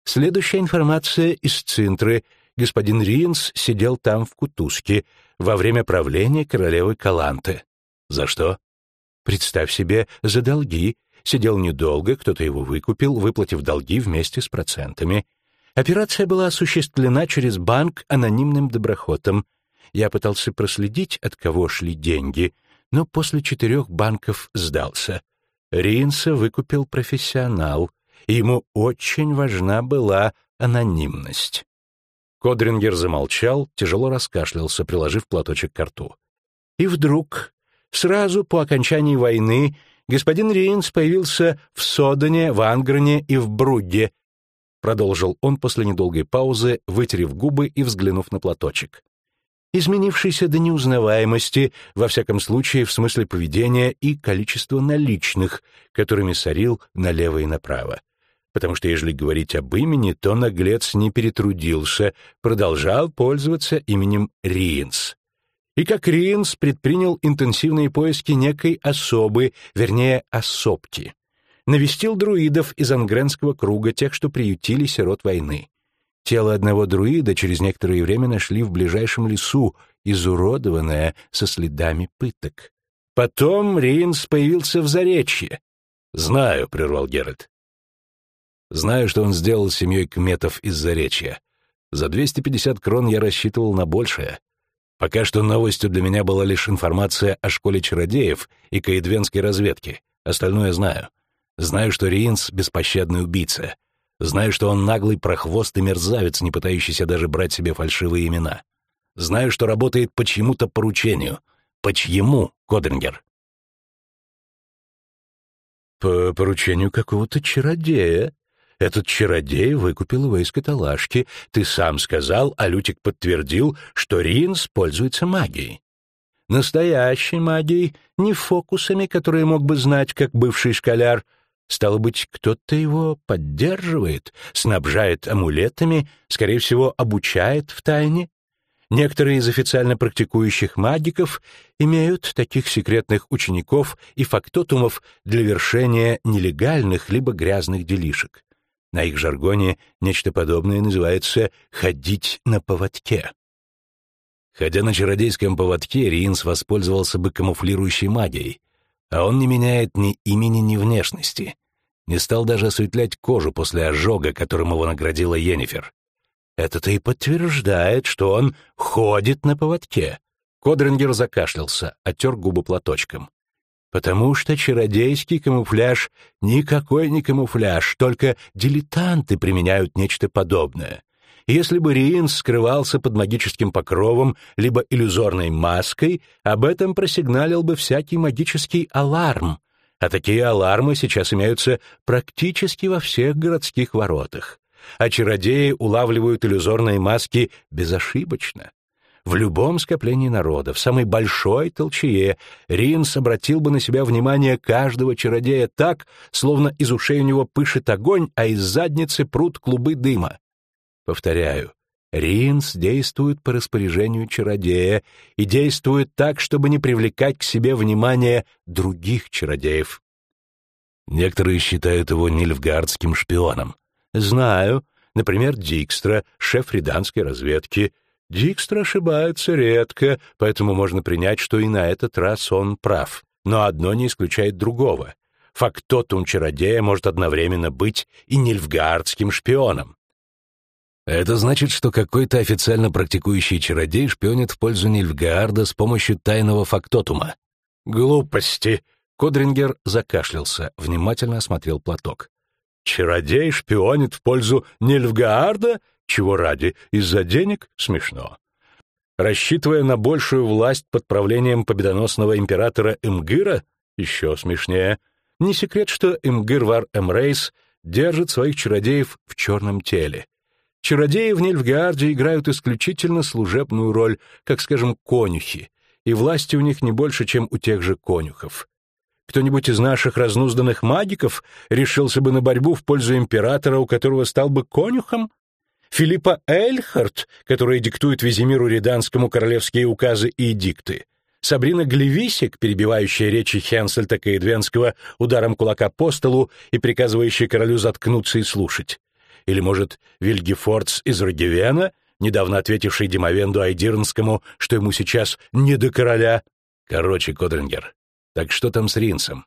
Speaker 1: Следующая информация из Цинтры. Господин Ринс сидел там в кутузке во время правления королевы Каланты.
Speaker 6: За что?
Speaker 1: Представь себе, за долги, Сидел недолго, кто-то его выкупил, выплатив долги вместе с процентами. Операция была осуществлена через банк анонимным доброходом. Я пытался проследить, от кого шли деньги, но после четырех банков сдался. Ринса выкупил профессионал, ему очень важна была анонимность. Кодрингер замолчал, тяжело раскашлялся, приложив платочек к рту. И вдруг, сразу по окончании войны, господин Рейнс появился в Содане, в Ангрене и в Бругге, продолжил он после недолгой паузы, вытерев губы и взглянув на платочек. Изменившийся до неузнаваемости, во всяком случае в смысле поведения и количества наличных, которыми сорил налево и направо. Потому что, если говорить об имени, то наглец не перетрудился, продолжал пользоваться именем Риенс и как Риенс предпринял интенсивные поиски некой особы, вернее, особки. Навестил друидов из ангренского круга, тех, что приютили сирот войны. Тело одного друида через некоторое время нашли в ближайшем лесу, изуродованное, со следами пыток. Потом Риенс появился в Заречье.
Speaker 6: «Знаю», — прервал Геральт. «Знаю, что он сделал с семьей кметов из Заречья. За 250 крон я рассчитывал на большее. Пока что новостью для меня была лишь информация о школе чародеев и каэдвенской разведке. Остальное знаю. Знаю, что Риинс — беспощадный убийца. Знаю, что он наглый прохвост и мерзавец, не пытающийся даже брать себе фальшивые имена. Знаю, что работает по чьему-то поручению. По чьему, Кодрингер?
Speaker 1: По поручению какого-то чародея, этот чародей выкупил его из каталажки. Ты сам сказал, а Лютик подтвердил, что Ринс пользуется магией. Настоящей магией, не фокусами, которые мог бы знать, как бывший школяр, Стало быть, кто-то его поддерживает, снабжает амулетами, скорее всего, обучает в тайне. Некоторые из официально практикующих магиков имеют таких секретных учеников и фактотумов для вершения нелегальных либо грязных делишек. На их жаргоне нечто подобное называется «ходить на поводке».
Speaker 7: Ходя на чародейском поводке, Риинс воспользовался бы камуфлирующей магией, а он не меняет ни имени, ни внешности. Не стал даже осветлять кожу после ожога, которым его наградила Йеннифер.
Speaker 1: Это-то и подтверждает, что он ходит на поводке. Кодрингер закашлялся, оттер губы платочком. Потому что чародейский камуфляж никакой не камуфляж, только дилетанты применяют нечто подобное. Если бы Риинс скрывался под магическим покровом либо иллюзорной маской, об этом просигналил бы всякий магический аларм, а такие алармы сейчас имеются практически во всех городских воротах. А чародеи улавливают иллюзорные маски безошибочно. В любом скоплении народа, в самой большой толчее, Ринс обратил бы на себя внимание каждого чародея так, словно из ушей у него пышет огонь, а из задницы прут клубы дыма. Повторяю, Ринс действует по распоряжению чародея и действует так, чтобы не привлекать к себе внимание других чародеев.
Speaker 7: Некоторые считают его нильфгардским шпионом.
Speaker 1: Знаю. Например, Дикстра, шеф риданской разведки. Дикстра ошибается редко, поэтому можно принять, что и на этот раз он прав. Но одно не исключает другого. Фактотум чародея может одновременно быть и нильфгардским шпионом.
Speaker 7: Это значит, что какой-то официально практикующий чародей шпионит в пользу Нильфгаарда с помощью тайного фактотума.
Speaker 1: Глупости. Кодрингер закашлялся, внимательно осмотрел платок. Чародей шпионит в пользу Нильфгаарда? Чего ради? Из-за денег? Смешно. Рассчитывая на большую власть под правлением победоносного императора Имгыра? Еще смешнее. Не секрет, что Имгыр Эмрейс держит своих чародеев в черном теле. Чародеи в Нильфгаарде играют исключительно служебную роль, как, скажем, конюхи, и власти у них не больше, чем у тех же конюхов. Кто-нибудь из наших разнузданных магиков решился бы на борьбу в пользу императора, у которого стал бы конюхом? Филиппа Эльхарт, который диктует Визимиру Реданскому королевские указы и эдикты? Сабрина Глевисик, перебивающая речи Хенсельта Каэдвенского ударом кулака по столу и приказывающая королю заткнуться и слушать? Или, может, Вильгефордс из Рогевена, недавно ответивший Димовенду Айдирнскому, что ему сейчас не до короля?
Speaker 7: Короче, Кодрингер, так что там с Ринсом?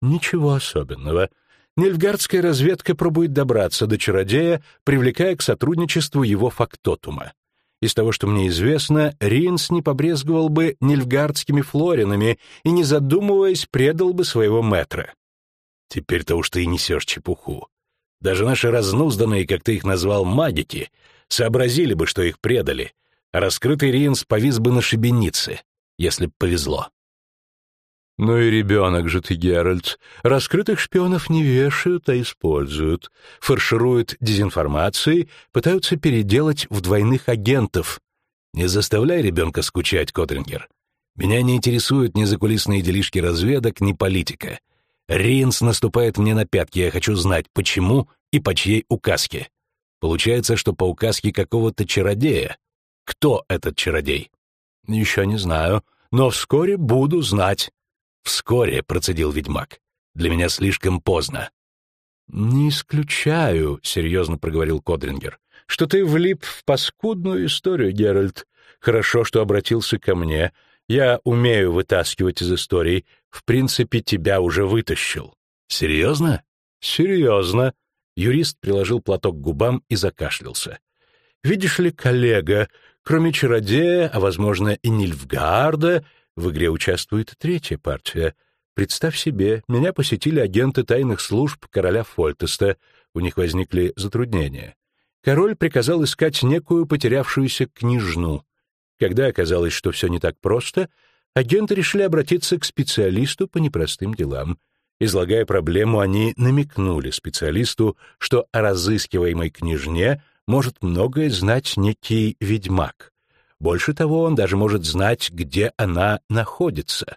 Speaker 1: Ничего особенного. Нильфгардская разведка пробует добраться до чародея, привлекая к сотрудничеству его фактотума. Из того, что мне известно, Ринс не побрезговал бы нильфгардскими флоринами и, не задумываясь, предал бы своего мэтра.
Speaker 7: Теперь-то уж ты и несешь чепуху. Даже наши разнузданные, как ты их назвал, магики, сообразили бы, что их предали, а раскрытый Риенс повис бы на шибенице, если б повезло.
Speaker 1: «Ну и ребенок же ты, Геральт. Раскрытых шпионов не вешают, а используют. Фаршируют дезинформацией, пытаются переделать в двойных агентов».
Speaker 7: «Не заставляй ребенка скучать, Котрингер. Меня не интересуют ни закулисные делишки разведок, ни политика. Ринс наступает мне на пятки, я хочу знать, почему и по чьей указке. Получается, что по указке какого-то чародея. Кто этот чародей?
Speaker 1: Еще не знаю, но вскоре буду знать.
Speaker 7: Вскоре, процедил ведьмак. Для меня слишком поздно.
Speaker 1: Не исключаю, серьезно проговорил Кодрингер, что ты влип в паскудную историю, Геральт. Хорошо, что обратился ко мне. Я умею вытаскивать из историй. В принципе, тебя уже вытащил.
Speaker 7: Серьезно?
Speaker 1: Серьезно. Юрист приложил платок к губам и закашлялся. Видишь ли, коллега, кроме чародея, а, возможно, и Нильфгаарда, в игре участвует третья партия. Представь себе, меня посетили агенты тайных служб короля Фольтеста. У них возникли затруднения. Король приказал искать некую потерявшуюся княжну. Когда оказалось, что все не так просто, агенты решили обратиться к специалисту по непростым делам. Излагая проблему, они намекнули специалисту, что о разыскиваемой княжне может многое знать некий ведьмак. Больше того, он даже может знать, где она находится.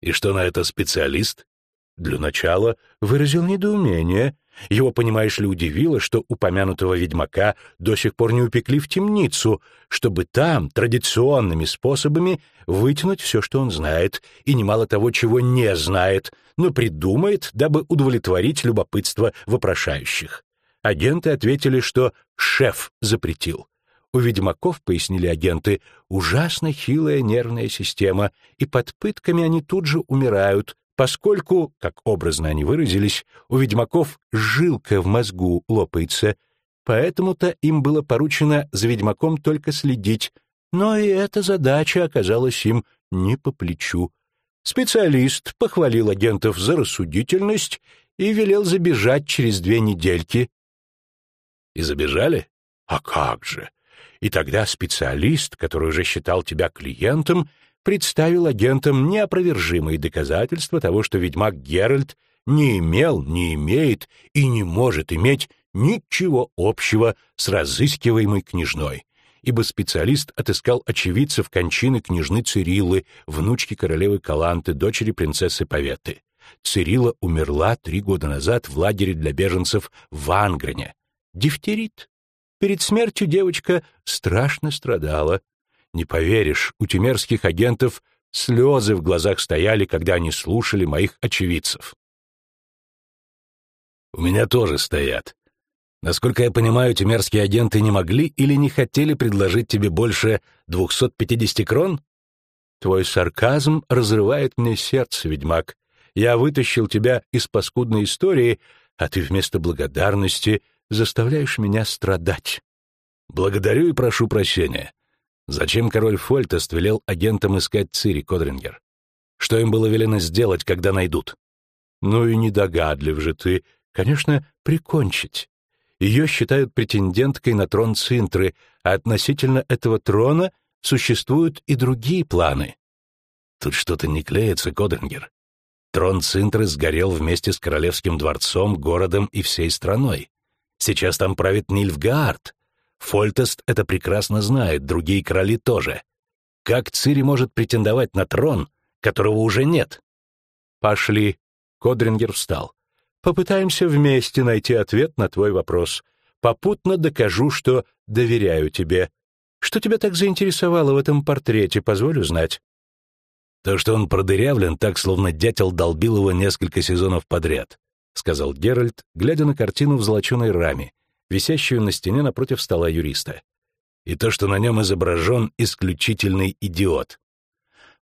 Speaker 7: И что на это специалист?
Speaker 1: Для начала выразил недоумение. Его, понимаешь ли, удивило, что упомянутого ведьмака до сих пор не упекли в темницу, чтобы там традиционными способами вытянуть все, что он знает, и немало того, чего не знает, но придумает, дабы удовлетворить любопытство вопрошающих. Агенты ответили, что шеф запретил. У ведьмаков, пояснили агенты, ужасно хилая нервная система, и под пытками они тут же умирают, поскольку, как образно они выразились, у ведьмаков жилка в мозгу лопается, поэтому-то им было поручено за ведьмаком только следить, но и эта задача оказалась им не по плечу. Специалист похвалил агентов за рассудительность и велел забежать через две недельки. И забежали? А как же! И тогда специалист, который уже считал тебя клиентом, представил агентам неопровержимые доказательства того, что ведьмак Геральт не имел, не имеет и не может иметь ничего общего с разыскиваемой княжной, ибо специалист отыскал очевидцев кончины княжны Цириллы, внучки королевы Каланты, дочери принцессы Поветы. Цирилла умерла три года назад в лагере для беженцев в Ангрене. Дифтерит. Перед смертью девочка страшно страдала, не поверишь, у тюмерских агентов слезы в глазах стояли, когда они слушали моих очевидцев.
Speaker 8: У меня тоже стоят. Насколько я понимаю, тюмерские агенты не могли или не хотели предложить тебе больше 250 крон?
Speaker 1: Твой сарказм разрывает мне сердце, ведьмак. Я вытащил тебя из паскудной истории, а ты вместо благодарности заставляешь меня страдать.
Speaker 8: Благодарю и прошу прощения. Зачем король Фольтест велел агентам искать Цири, Кодрингер? Что им было велено сделать, когда найдут?
Speaker 1: Ну и недогадлив же ты. Конечно, прикончить. Ее считают претенденткой на трон Цинтры, а относительно этого трона существуют и другие планы.
Speaker 8: Тут что-то не клеится, Кодрингер. Трон Цинтры сгорел вместе с королевским дворцом, городом и всей страной. Сейчас там правит Нильфгаард, Фольтест это прекрасно знает, другие короли тоже. Как Цири может претендовать на трон, которого уже нет?
Speaker 1: Пошли. Кодрингер встал. Попытаемся вместе найти ответ на твой вопрос. Попутно докажу, что доверяю тебе. Что тебя так заинтересовало в этом портрете, позволю знать.
Speaker 8: То, что он продырявлен, так, словно дятел долбил его несколько сезонов подряд, — сказал Геральт, глядя на картину в золоченой раме, висящую на стене напротив стола юриста. И то, что на нем изображен исключительный идиот.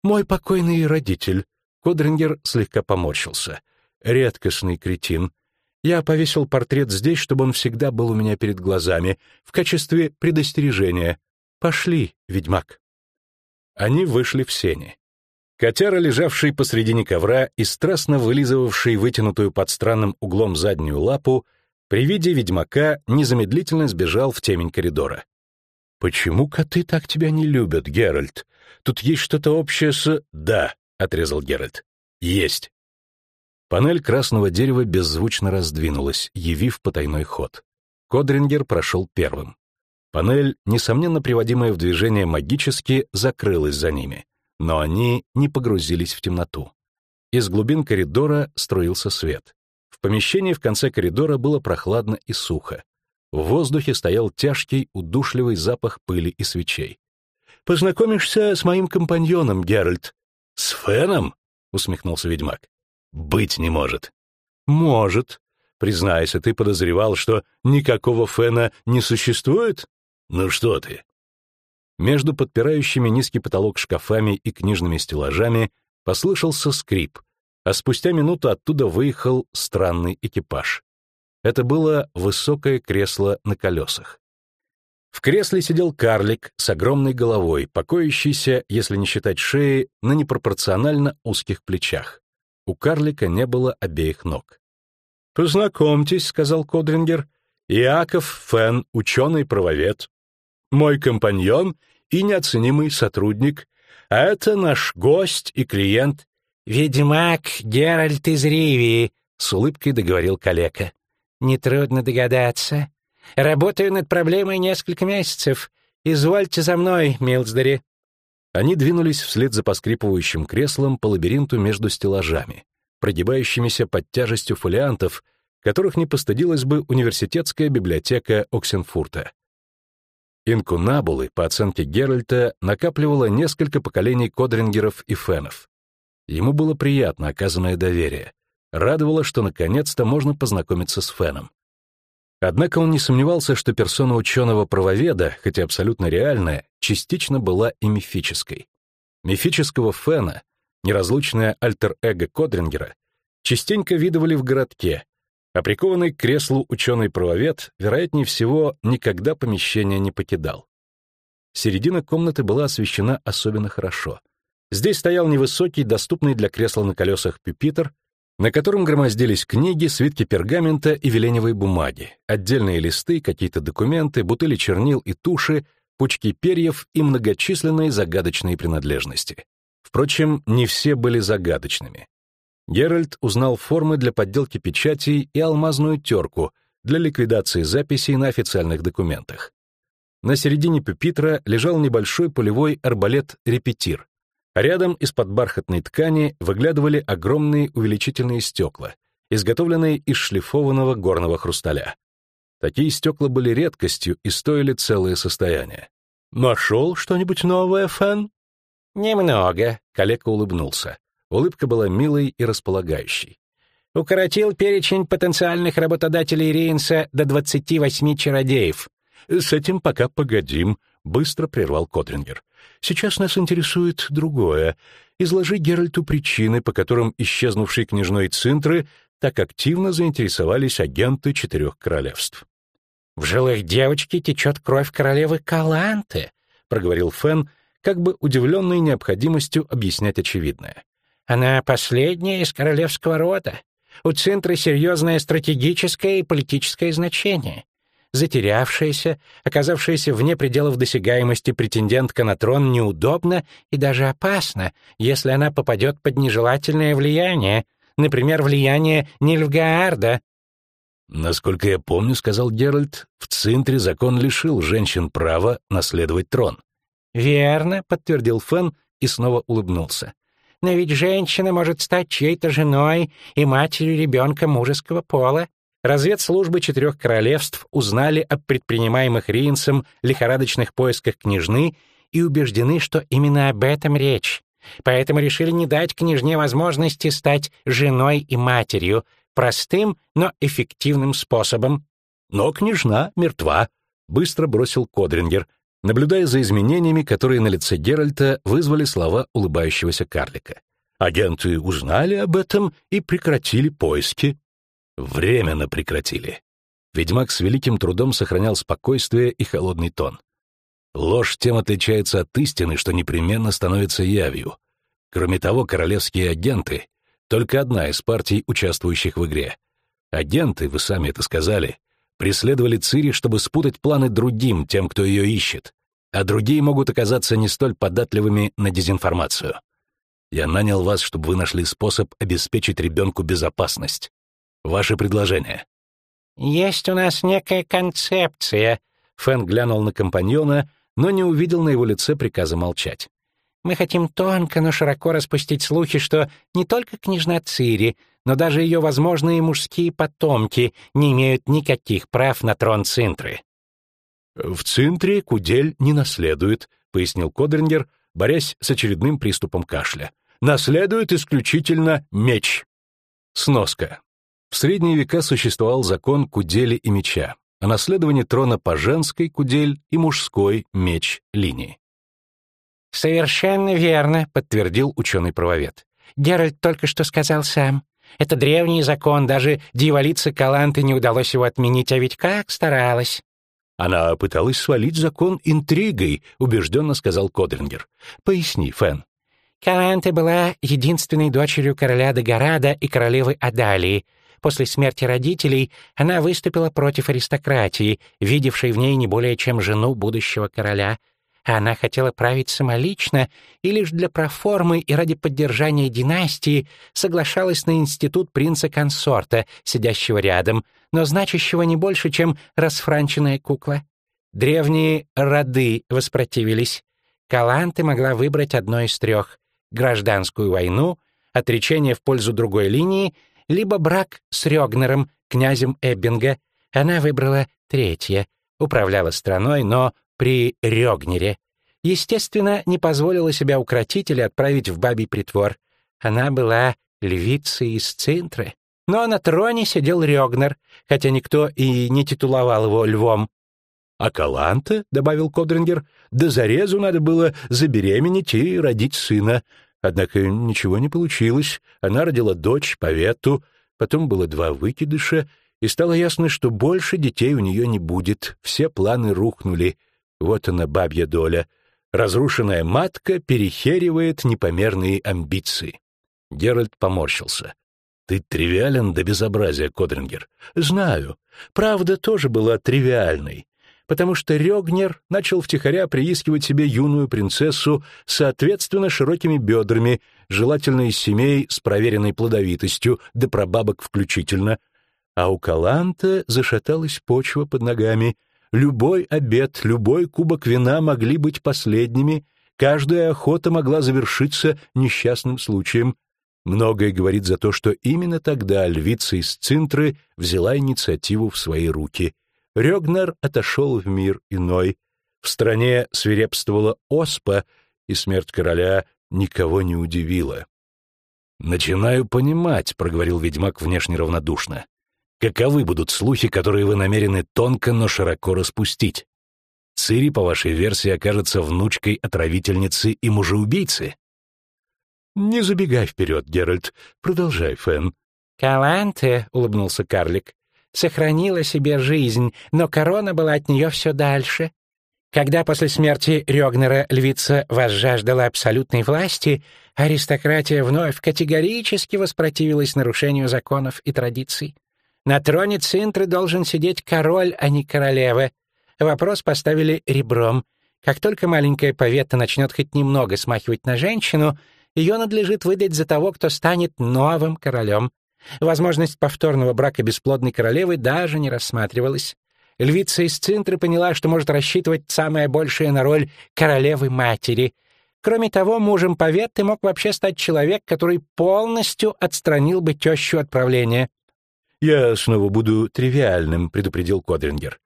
Speaker 1: «Мой покойный родитель», — Кодрингер слегка поморщился, — «редкостный кретин. Я повесил портрет здесь, чтобы он всегда был у меня перед глазами, в качестве предостережения. Пошли, ведьмак». Они вышли в сени. Котяра, лежавший посредине ковра и страстно вылизывавший вытянутую под странным углом заднюю лапу, при виде ведьмака незамедлительно сбежал в темень коридора. «Почему коты так тебя не любят, Геральт? Тут есть что-то общее с...»
Speaker 8: «Да», — отрезал Геральт. «Есть».
Speaker 1: Панель красного дерева беззвучно раздвинулась, явив потайной ход. Кодрингер прошел первым. Панель, несомненно приводимая в движение магически, закрылась за ними, но они не погрузились в темноту. Из глубин коридора струился свет. В помещении в конце коридора было прохладно и сухо. В воздухе стоял тяжкий, удушливый запах пыли и свечей. «Познакомишься с моим компаньоном, Геральт».
Speaker 8: «С Феном?» — усмехнулся ведьмак. «Быть не может».
Speaker 1: «Может. Признайся, ты подозревал, что никакого Фена не существует?»
Speaker 8: «Ну что ты?»
Speaker 1: Между подпирающими низкий потолок шкафами и книжными стеллажами послышался скрип, а спустя минуту оттуда выехал странный экипаж. Это было высокое кресло на колесах. В кресле сидел карлик с огромной головой, покоящийся, если не считать шеи, на непропорционально узких плечах. У карлика не было обеих ног. «Познакомьтесь», — сказал Кодрингер, — «Иаков Фен, ученый-правовед. Мой компаньон и неоценимый сотрудник, а это наш гость и клиент
Speaker 3: «Ведьмак Геральт из Ривии», — с улыбкой договорил калека. «Нетрудно догадаться. Работаю над проблемой несколько месяцев. Извольте за мной, Милсдери».
Speaker 1: Они двинулись вслед за поскрипывающим креслом по лабиринту между стеллажами. прогибающимися под тяжестью фолиантов, которых не постыдилась бы университетская библиотека Оксенфурта. Инкунабулы, по оценке Геральта, накапливало несколько поколений кодрингеров и фенов. Ему было приятно оказанное доверие. Радовало, что наконец-то можно познакомиться с феном. Однако он не сомневался, что персона ученого-правоведа, хотя абсолютно реальная, частично была и мифической. Мифического фена, неразлучное альтер-эго Кодрингера, частенько видывали в городке, а прикованный к креслу ученый-правовед, вероятнее всего, никогда помещение не покидал. Середина комнаты была освещена особенно хорошо. Здесь стоял невысокий, доступный для кресла на колесах пюпитр, на котором громоздились книги, свитки пергамента и веленевой бумаги, отдельные листы, какие-то документы, бутыли чернил и туши, пучки перьев и многочисленные загадочные принадлежности. Впрочем, не все были загадочными. Геральт узнал формы для подделки печатей и алмазную терку для ликвидации записей на официальных документах. На середине пюпитра лежал небольшой полевой арбалет-репетир, рядом из-под бархатной ткани выглядывали огромные увеличительные стекла, изготовленные из шлифованного горного хрусталя. Такие стекла были редкостью и стоили целое состояние. «Нашел что-нибудь новое, Фэн?»
Speaker 3: «Немного», — коллега улыбнулся.
Speaker 1: Улыбка была милой и располагающей.
Speaker 3: Укоротил перечень потенциальных работодателей Рейнса до 28 чародеев.
Speaker 1: «С этим пока погодим», — быстро прервал Котрингер. «Сейчас нас интересует другое. Изложи Геральту причины, по которым исчезнувшие княжной Цинтры так активно заинтересовались агенты четырех королевств».
Speaker 3: «В жилых девочке течет кровь королевы Каланты», — проговорил Фен, как бы удивленный необходимостью объяснять очевидное. Она последняя из королевского рода. У Цинтры серьезное стратегическое и политическое значение. Затерявшаяся, оказавшаяся вне пределов досягаемости претендентка на трон неудобна и даже опасна, если она попадет под нежелательное влияние, например, влияние Нильфгаарда.
Speaker 1: «Насколько я помню, — сказал Геральт, — в Цинтре закон лишил женщин права наследовать трон».
Speaker 3: «Верно», — подтвердил Фен и снова улыбнулся. Но ведь женщина может стать чьей-то женой и матерью ребенка мужеского пола. Разведслужбы четырех королевств узнали о предпринимаемых Риенсом лихорадочных поисках княжны и убеждены, что именно об этом речь. Поэтому решили не дать княжне возможности стать женой и матерью, простым, но эффективным способом.
Speaker 1: «Но княжна мертва», — быстро бросил Кодрингер, наблюдая за изменениями, которые на лице Геральта вызвали слова улыбающегося карлика. Агенты узнали об этом и прекратили поиски. Временно прекратили. Ведьмак с великим трудом сохранял спокойствие и холодный тон. Ложь тем отличается от истины, что непременно становится явью. Кроме того, королевские агенты — только одна из партий, участвующих в игре. Агенты, вы сами это сказали, преследовали Цири, чтобы спутать планы другим, тем, кто ее ищет, а другие могут оказаться не столь податливыми на дезинформацию. Я нанял вас, чтобы вы нашли способ обеспечить ребенку безопасность. Ваше предложение.
Speaker 3: Есть у нас некая концепция.
Speaker 1: Фэн глянул на компаньона, но не увидел на его лице приказа молчать.
Speaker 3: Мы хотим тонко, но широко распустить слухи, что не только княжна Цири, но даже ее возможные мужские потомки не имеют никаких прав на трон Цинтры.
Speaker 1: «В Цинтре Кудель не наследует», — пояснил Кодрингер, борясь с очередным приступом кашля. «Наследует исключительно меч». Сноска. В средние века существовал закон кудели и меча, о наследовании трона по женской кудель и мужской меч линии.
Speaker 3: «Совершенно верно», — подтвердил ученый-правовед. «Геральт только что сказал сам. Это древний закон, даже дьяволице Каланты не удалось его отменить, а ведь как старалась.
Speaker 1: Она пыталась свалить закон интригой, убежденно сказал Кодрингер. Поясни, Фэн.
Speaker 3: Каланта была единственной дочерью короля Дагорада и королевы Адалии. После смерти родителей она выступила против аристократии, видевшей в ней не более чем жену будущего короля — она хотела править самолично и лишь для проформы и ради поддержания династии соглашалась на институт принца-консорта, сидящего рядом, но значащего не больше, чем расфранченная кукла. Древние роды воспротивились. Каланты могла выбрать одно из трех — гражданскую войну, отречение в пользу другой линии, либо брак с Рёгнером, князем Эббинга. Она выбрала третье, управляла страной, но при Рёгнере. Естественно, не позволила себя укротить или отправить в бабий притвор. Она была львицей из Цинтры. Но на троне сидел Рёгнер, хотя никто и не титуловал его львом.
Speaker 1: «А Каланта, — добавил Кодрингер, — до зарезу надо было забеременеть и родить сына. Однако ничего не получилось. Она родила дочь, Повету, потом было два выкидыша, и стало ясно, что больше детей у нее не будет. Все планы рухнули. Вот она, бабья доля. Разрушенная матка перехеривает непомерные амбиции. Геральт поморщился. «Ты тривиален до безобразия, Кодрингер. Знаю. Правда тоже была тривиальной потому что Рёгнер начал втихаря приискивать себе юную принцессу соответственно широкими бедрами, желательно из семей с проверенной плодовитостью, да прабабок включительно. А у Каланта зашаталась почва под ногами. Любой обед, любой кубок вина могли быть последними, каждая охота могла завершиться несчастным случаем. Многое говорит за то, что именно тогда львица из Цинтры взяла инициативу в свои руки — Рёгнер отошел в мир иной. В стране свирепствовала оспа, и смерть короля никого не удивила. «Начинаю понимать», — проговорил ведьмак внешне равнодушно. «Каковы будут слухи, которые вы намерены тонко, но широко распустить? Цири, по вашей версии, окажется внучкой отравительницы и мужеубийцы?» «Не забегай вперед, Геральт. Продолжай, Фен».
Speaker 3: «Каланте», — улыбнулся карлик, сохранила себе жизнь, но корона была от нее все дальше. Когда после смерти Рёгнера львица возжаждала абсолютной власти, аристократия вновь категорически воспротивилась нарушению законов и традиций. На троне Цинтры должен сидеть король, а не королева. Вопрос поставили ребром. Как только маленькая повета начнет хоть немного смахивать на женщину, ее надлежит выдать за того, кто станет новым королем. Возможность повторного брака бесплодной королевы даже не рассматривалась. Львица из Цинтры поняла, что может рассчитывать самое большее на роль королевы-матери. Кроме того, мужем Поветты мог вообще стать человек, который полностью отстранил бы тещу от правления.
Speaker 1: «Я снова буду тривиальным», — предупредил Кодрингер.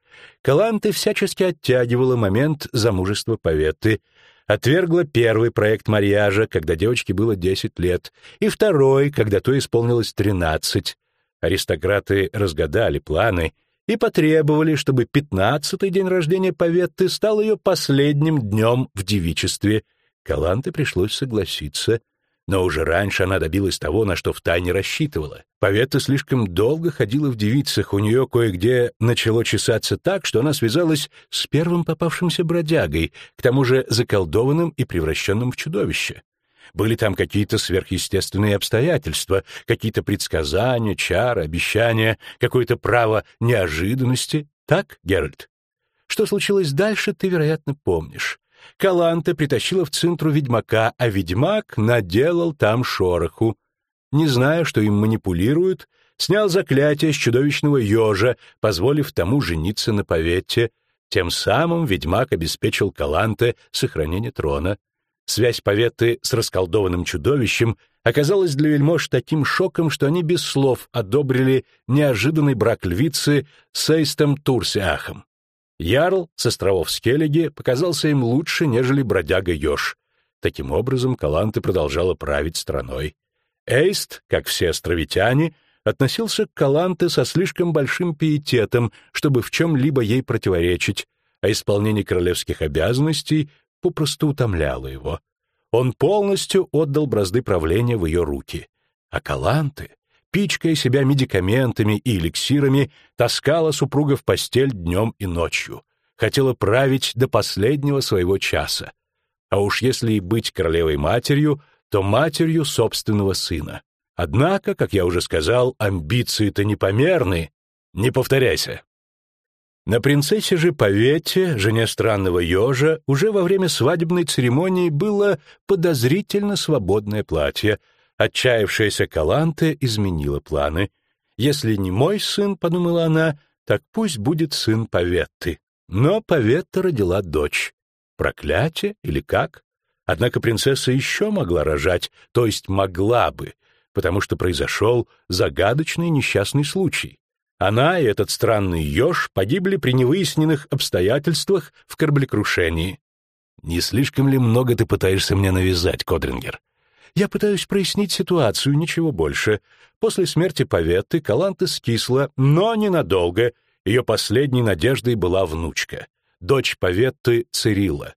Speaker 1: Каланте всячески оттягивала момент замужества Поветты — отвергла первый проект марьяжа, когда девочке было 10 лет, и второй, когда то исполнилось 13. Аристократы разгадали планы и потребовали, чтобы пятнадцатый день рождения Поветты стал ее последним днем в девичестве. Каланте пришлось согласиться — но уже раньше она добилась того, на что втайне рассчитывала. Поветта слишком долго ходила в девицах, у нее кое-где начало чесаться так, что она связалась с первым попавшимся бродягой, к тому же заколдованным и превращенным в чудовище. Были там какие-то сверхъестественные обстоятельства, какие-то предсказания, чары, обещания, какое-то право неожиданности. Так, Геральт? Что случилось дальше, ты, вероятно, помнишь. Каланте притащила в центру ведьмака, а ведьмак наделал там шороху. Не зная, что им манипулируют, снял заклятие с чудовищного ежа, позволив тому жениться на повете. Тем самым ведьмак обеспечил Каланте сохранение трона. Связь Поветы с расколдованным чудовищем оказалась для вельмож таким шоком, что они без слов одобрили неожиданный брак львицы с Эйстом Турсиахом. Ярл с островов Скеллиги показался им лучше, нежели бродяга Йош. Таким образом, Каланты продолжала править страной. Эйст, как все островитяне, относился к Каланте со слишком большим пиететом, чтобы в чем-либо ей противоречить, а исполнение королевских обязанностей попросту утомляло его. Он полностью отдал бразды правления в ее руки. А Каланты пичкая себя медикаментами и эликсирами, таскала супруга в постель днем и ночью, хотела править до последнего своего часа. А уж если и быть королевой-матерью, то матерью собственного сына. Однако, как я уже сказал, амбиции-то непомерны. Не повторяйся. На принцессе же Повете, жене странного ежа, уже во время свадебной церемонии было подозрительно свободное платье — Отчаявшаяся Каланте изменила планы. «Если не мой сын, — подумала она, — так пусть будет сын Поветты». Но Поветта родила дочь. Проклятие или как? Однако принцесса еще могла рожать, то есть могла бы, потому что произошел загадочный несчастный случай. Она и этот странный еж погибли при невыясненных обстоятельствах в кораблекрушении. Не слишком ли много ты пытаешься мне навязать, Кодрингер? Я пытаюсь прояснить ситуацию, ничего больше. После смерти Паветты Каланта скисла, но ненадолго. Ее последней надеждой была внучка, дочь Паветты Цирила.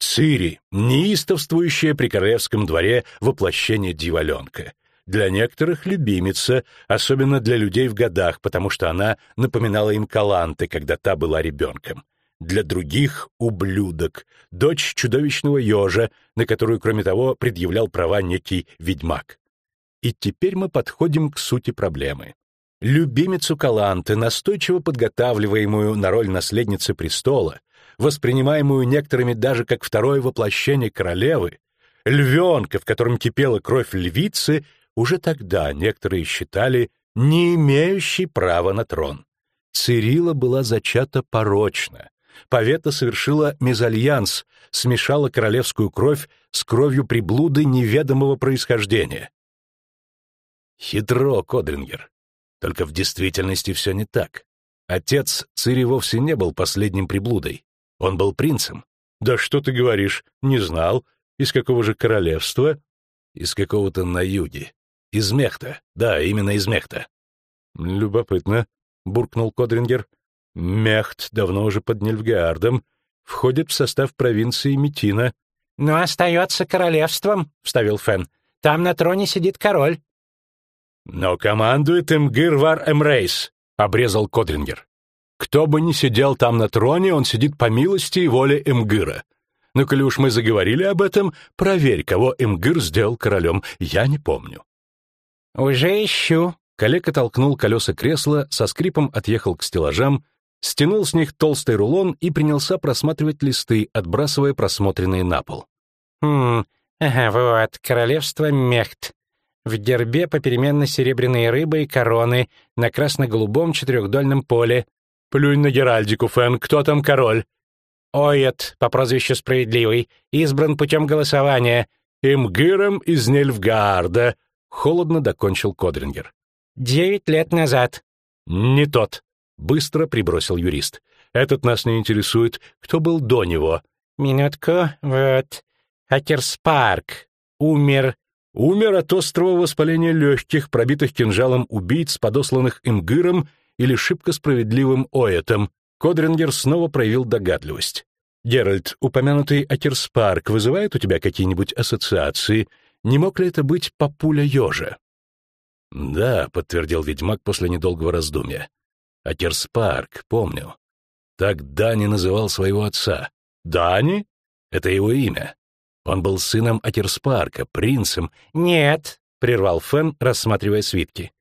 Speaker 1: Цири, неистовствующая при королевском дворе воплощение дьяволенка. Для некоторых любимица, особенно для людей в годах, потому что она напоминала им Каланты, когда та была ребенком. Для других — ублюдок, дочь чудовищного ежа, на которую, кроме того, предъявлял права некий ведьмак. И теперь мы подходим к сути проблемы. Любимицу Каланты, настойчиво подготавливаемую на роль наследницы престола, воспринимаемую некоторыми даже как второе воплощение королевы, львенка, в котором кипела кровь львицы, уже тогда некоторые считали не имеющей права на трон. Цирила была зачата порочно. Павета совершила мезальянс, смешала королевскую кровь с кровью приблуды неведомого происхождения. Хитро, Кодрингер. Только в действительности все не так. Отец Цири вовсе не был последним приблудой. Он был принцем. Да что ты говоришь? Не знал. Из какого же королевства? Из какого-то на юге. Из Мехта. Да, именно из Мехта. Любопытно, буркнул Кодрингер. Мехт давно уже под Нильфгаардом, входит в состав провинции Метина.
Speaker 3: «Но остается королевством», — вставил Фен. «Там на троне сидит король».
Speaker 1: «Но командует Эмгир Вар Эмрейс», — обрезал Кодрингер. «Кто бы ни сидел там на троне, он сидит по милости и воле Эмгира. Но коли уж мы заговорили об этом, проверь, кого Эмгир сделал королем. Я не помню».
Speaker 3: «Уже ищу».
Speaker 5: Калека толкнул колеса кресла, со скрипом отъехал к стеллажам, стянул с них толстый рулон и принялся просматривать листы, отбрасывая просмотренные на пол.
Speaker 3: «Хм, ага, вот, королевство Мехт. В гербе попеременно серебряные рыбы и короны на красно-голубом четырехдольном поле.
Speaker 1: Плюнь на Геральдику, Фэн, кто там король?»
Speaker 3: «Оет, по прозвищу Справедливый, избран путем голосования.
Speaker 1: Имгиром из Нельфгаарда», Холодно докончил Кодрингер.
Speaker 3: «Девять лет назад».
Speaker 1: «Не тот», — быстро прибросил юрист. «Этот нас не интересует. Кто был до него?»
Speaker 3: «Минутку, вот. Хакерспарк. Умер».
Speaker 1: «Умер от острого воспаления легких, пробитых кинжалом убийц, подосланных Имгыром или шибко справедливым Оэтом». Кодрингер снова проявил догадливость. «Геральт, упомянутый Акерспарк вызывает у тебя какие-нибудь ассоциации?» Не мог ли это быть папуля ежа? Да, подтвердил ведьмак после недолгого раздумья. Атерспарк, помню. Так Дани называл своего отца. Дани? Это его имя. Он был сыном Атерспарка, принцем.
Speaker 3: Нет, прервал Фен, рассматривая свитки.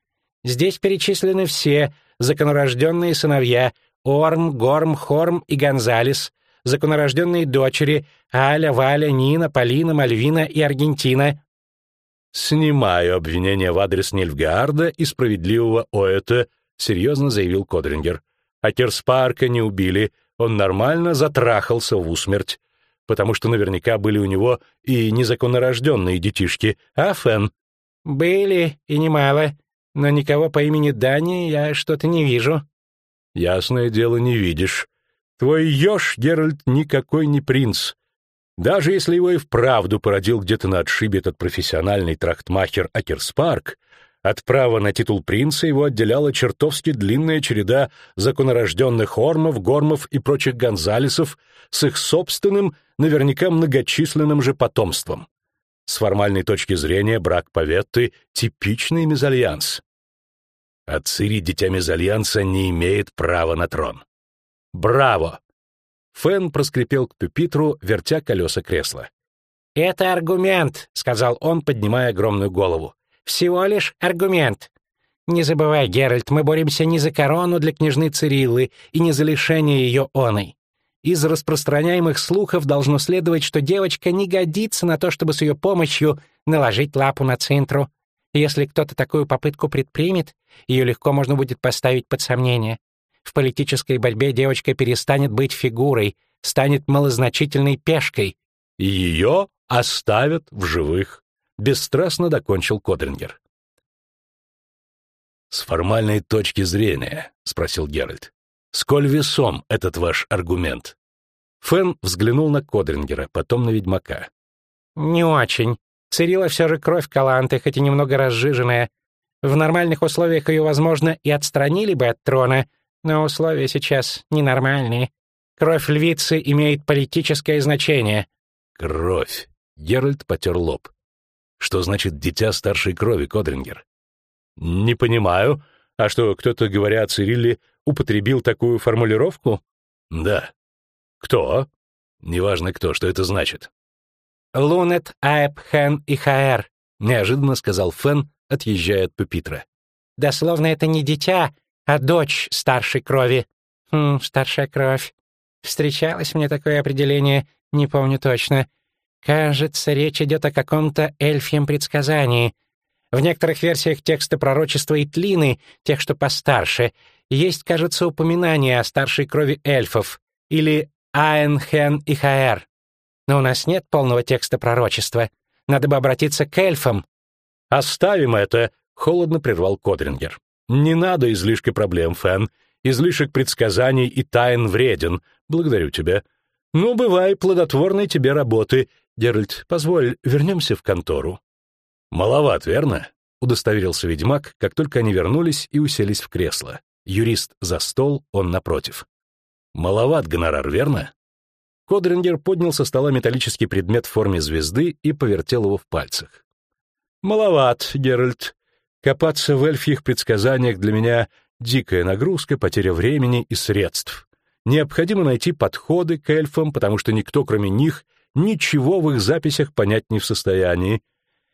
Speaker 3: Здесь перечислены все законорожденные сыновья Орм, Горм, Хорм и Гонзалес, законорожденные дочери Аля, Валя, Нина, Полина, Мальвина и Аргентина,
Speaker 1: «Снимаю обвинение в адрес Нильфгаарда и справедливого Оэта», — серьезно заявил Кодрингер. «А Керспарка не убили, он нормально затрахался в усмерть, потому что наверняка были у него и незаконнорожденные детишки, а, Фен?»
Speaker 3: «Были, и немало, но никого по имени Дани я что-то не вижу».
Speaker 1: «Ясное дело, не видишь. Твой еж, Геральт, никакой не принц. Даже если его и вправду породил где-то на отшибе этот профессиональный трахтмахер Акерспарк, от права на титул принца его отделяла чертовски длинная череда законорожденных Ормов, Гормов и прочих Гонзалесов с их собственным, наверняка многочисленным же потомством. С формальной точки зрения брак Паветты — типичный мезальянс. А Цири, дитя мезальянса, не имеет права на трон. Браво! Фэн проскрипел к пюпитру, вертя колеса кресла.
Speaker 3: «Это аргумент», — сказал он, поднимая огромную голову. «Всего лишь аргумент. Не забывай, Геральт, мы боремся не за корону для княжны Цириллы и не за лишение ее оной. Из распространяемых слухов должно следовать, что девочка не годится на то, чтобы с ее помощью наложить лапу на центру. Если кто-то такую попытку предпримет, ее легко можно будет поставить под сомнение. В политической борьбе девочка перестанет быть фигурой, станет малозначительной пешкой.
Speaker 1: ее оставят в живых, бесстрастно докончил Кодрингер. С формальной точки зрения, спросил Геральт, сколь весом этот ваш аргумент? Фен взглянул на Кодрингера, потом на ведьмака.
Speaker 3: «Не очень. Цирила все же кровь Каланты, хоть и немного разжиженная. В нормальных условиях ее, возможно, и отстранили бы от трона, но условия сейчас ненормальные. Кровь львицы имеет политическое значение».
Speaker 1: «Кровь». Геральт потер лоб. «Что значит «дитя старшей крови», Кодрингер?» «Не понимаю. А что, кто-то, говоря о Цирилле, употребил такую формулировку?» «Да». «Кто?» «Неважно кто, что это значит».
Speaker 3: «Лунет, Аэб, Хен и Хаэр», —
Speaker 1: неожиданно сказал Фен, отъезжая от пупитра.
Speaker 3: «Дословно это не дитя, а дочь старшей крови». «Хм, старшая кровь. Встречалось мне такое определение, не помню точно. Кажется, речь идет о каком-то эльфьем предсказании. В некоторых версиях текста пророчества Итлины, тех, что постарше, есть, кажется, упоминание о старшей крови эльфов, или Аэнхен и Хаэр. Но у нас нет полного текста пророчества. Надо бы обратиться к эльфам.
Speaker 1: «Оставим это», — холодно прервал Кодрингер. «Не надо излишки проблем, Фэн. Излишек предсказаний и тайн вреден. Благодарю тебя. Ну, бывай, плодотворной тебе работы. Геральт, позволь, вернемся в контору». «Маловат, верно?» — удостоверился ведьмак, как только они вернулись и уселись в кресло. Юрист за стол, он напротив. Маловат гонорар, верно? Кодрингер поднял со стола металлический предмет в форме звезды и повертел его в пальцах. Маловат, Геральт. Копаться в эльфьих предсказаниях для меня дикая нагрузка, потеря времени и средств. Необходимо найти подходы к эльфам, потому что никто, кроме них, ничего в их записях понять не в состоянии.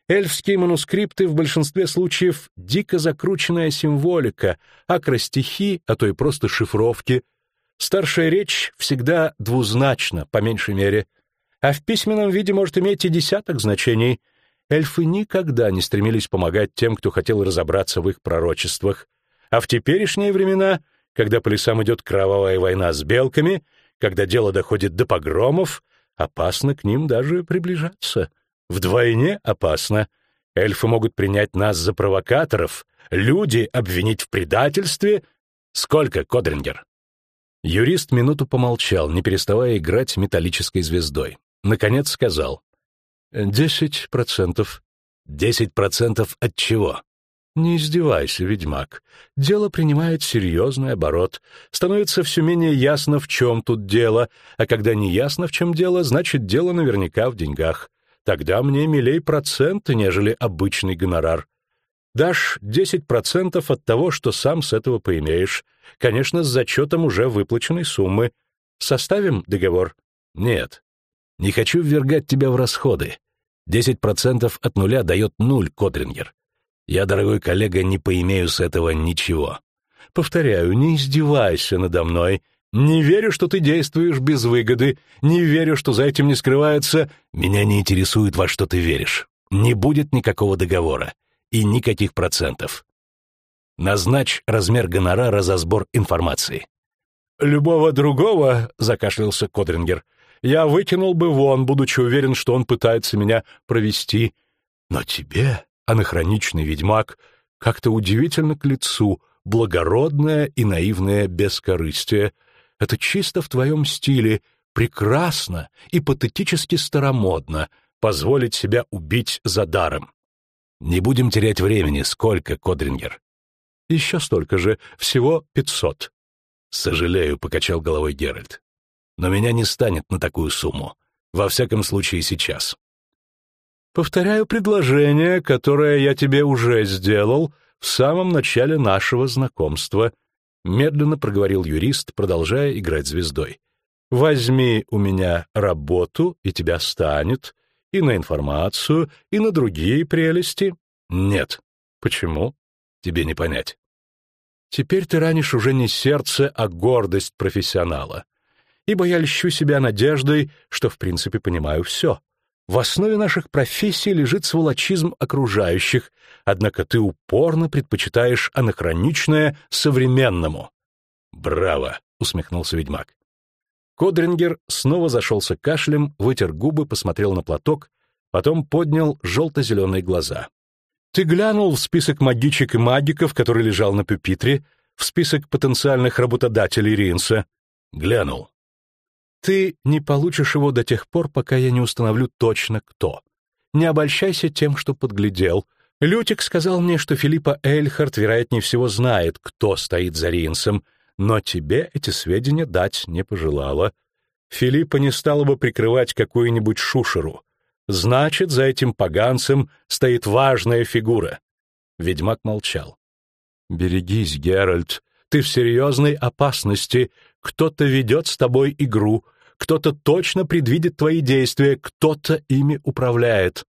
Speaker 1: Эльфские манускрипты в большинстве случаев дико закрученная символика, акростихи, а то и просто шифровки — Старшая речь всегда двузначна, по меньшей мере, а в письменном виде может иметь и десяток значений. Эльфы никогда не стремились помогать тем, кто хотел разобраться в их пророчествах. А в теперешние времена, когда по лесам идет кровавая война с белками, когда дело доходит до погромов, опасно к ним даже приближаться. Вдвойне опасно. Эльфы могут принять нас за провокаторов, люди обвинить в предательстве. Сколько, Кодрингер? Юрист минуту помолчал, не переставая играть металлической звездой. Наконец сказал. «Десять процентов». «Десять процентов от чего?» «Не издевайся, ведьмак. Дело принимает серьезный оборот. Становится все менее ясно, в чем тут дело, а когда не ясно, в чем дело, значит, дело наверняка в деньгах. Тогда мне милей проценты, нежели обычный гонорар. Дашь 10% от того, что сам с этого поимеешь. Конечно, с зачетом уже выплаченной суммы. Составим договор? Нет. Не хочу ввергать тебя в расходы. 10% от нуля дает нуль, Кодрингер. Я, дорогой коллега, не поимею с этого ничего. Повторяю, не издевайся надо мной. Не верю, что ты действуешь без выгоды. Не верю, что за этим не скрывается... Меня не интересует, во что ты веришь. Не будет никакого договора и никаких процентов. Назначь размер гонорара за сбор информации. «Любого другого», — закашлялся Кодрингер, — «я выкинул бы вон, будучи уверен, что он пытается меня провести. Но тебе, анахроничный ведьмак, как-то удивительно к лицу, благородное и наивное бескорыстие. Это чисто в твоем стиле, прекрасно и патетически старомодно позволить себя убить за даром. Не будем терять времени. Сколько, Кодрингер? Еще столько же. Всего пятьсот. Сожалею, покачал головой Геральт. Но меня не станет на такую сумму. Во всяком случае, сейчас. Повторяю предложение, которое я тебе уже сделал в самом начале нашего знакомства, медленно проговорил юрист, продолжая играть звездой. Возьми у меня работу, и тебя станет, и на информацию, и на другие прелести? Нет. Почему? Тебе не понять. Теперь ты ранишь уже не сердце, а гордость профессионала. Ибо я льщу себя надеждой, что в принципе понимаю все. В основе наших профессий лежит сволочизм окружающих, однако ты упорно предпочитаешь анахроничное современному. «Браво!» — усмехнулся ведьмак. Кодрингер снова зашелся кашлем, вытер губы, посмотрел на платок, потом поднял желто-зеленые глаза. «Ты глянул в список магичек и магиков, который лежал на пюпитре, в список потенциальных работодателей Ринса?» «Глянул». «Ты не получишь его до тех пор, пока я не установлю точно кто. Не обольщайся тем, что подглядел. Лютик сказал мне, что Филиппа Эльхард, вероятнее всего, знает, кто стоит за Ринсом, но тебе эти сведения дать не пожелала. Филиппа не стала бы прикрывать какую-нибудь шушеру. Значит, за этим поганцем стоит важная фигура. Ведьмак молчал. «Берегись, Геральт, ты в серьезной опасности. Кто-то ведет с тобой игру, кто-то точно предвидит твои действия, кто-то ими управляет.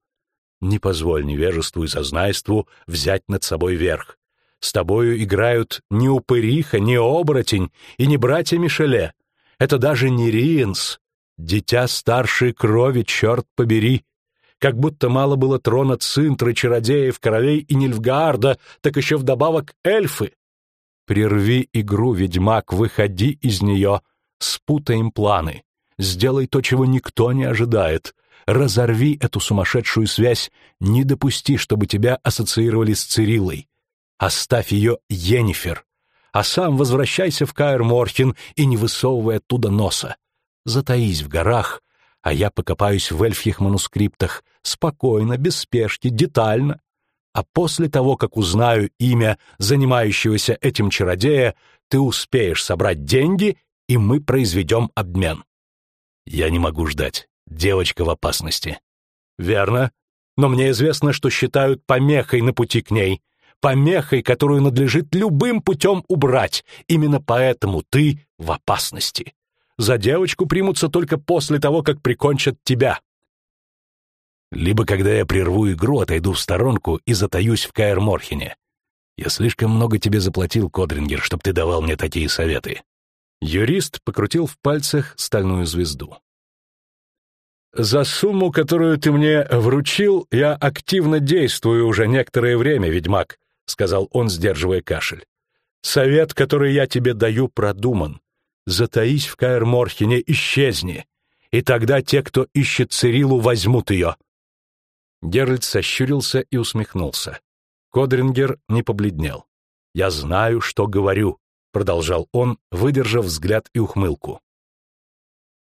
Speaker 1: Не позволь невежеству и зазнайству взять над собой верх. С тобою играют не упыриха, не оборотень и не братья Мишеле. Это даже не Риенс, дитя старшей крови, черт побери. Как будто мало было трона Цинтры, чародеев, королей и Нильфгаарда, так еще вдобавок эльфы. Прерви игру, ведьмак, выходи из нее, спутаем планы. Сделай то, чего никто не ожидает. Разорви эту сумасшедшую связь, не допусти, чтобы тебя ассоциировали с Цириллой. Оставь ее Енифер, а сам возвращайся в Каэр Морхен и не высовывай оттуда носа. Затаись в горах, а я покопаюсь в эльфьих манускриптах, спокойно, без спешки, детально. А после того, как узнаю имя занимающегося этим чародея, ты успеешь собрать деньги, и мы произведем обмен. Я не могу ждать. Девочка в опасности. Верно. Но мне известно, что считают помехой на пути к ней помехой, которую надлежит любым путем убрать. Именно поэтому ты в опасности. За девочку примутся только после того, как прикончат тебя. Либо когда я прерву игру, отойду в сторонку и затаюсь в Каэр-Морхене. Я слишком много тебе заплатил, Кодрингер, чтобы ты давал мне такие советы. Юрист покрутил в пальцах стальную звезду. «За сумму, которую ты мне вручил, я активно действую уже некоторое время, ведьмак сказал он, сдерживая кашель. Совет, который я тебе даю, продуман. Затаись в Каэр-Морхене, исчезни, и тогда те, кто ищет Цирилу, возьмут ее. Геральт сощурился и усмехнулся. Кодрингер не побледнел. «Я знаю, что говорю», — продолжал он, выдержав взгляд и ухмылку.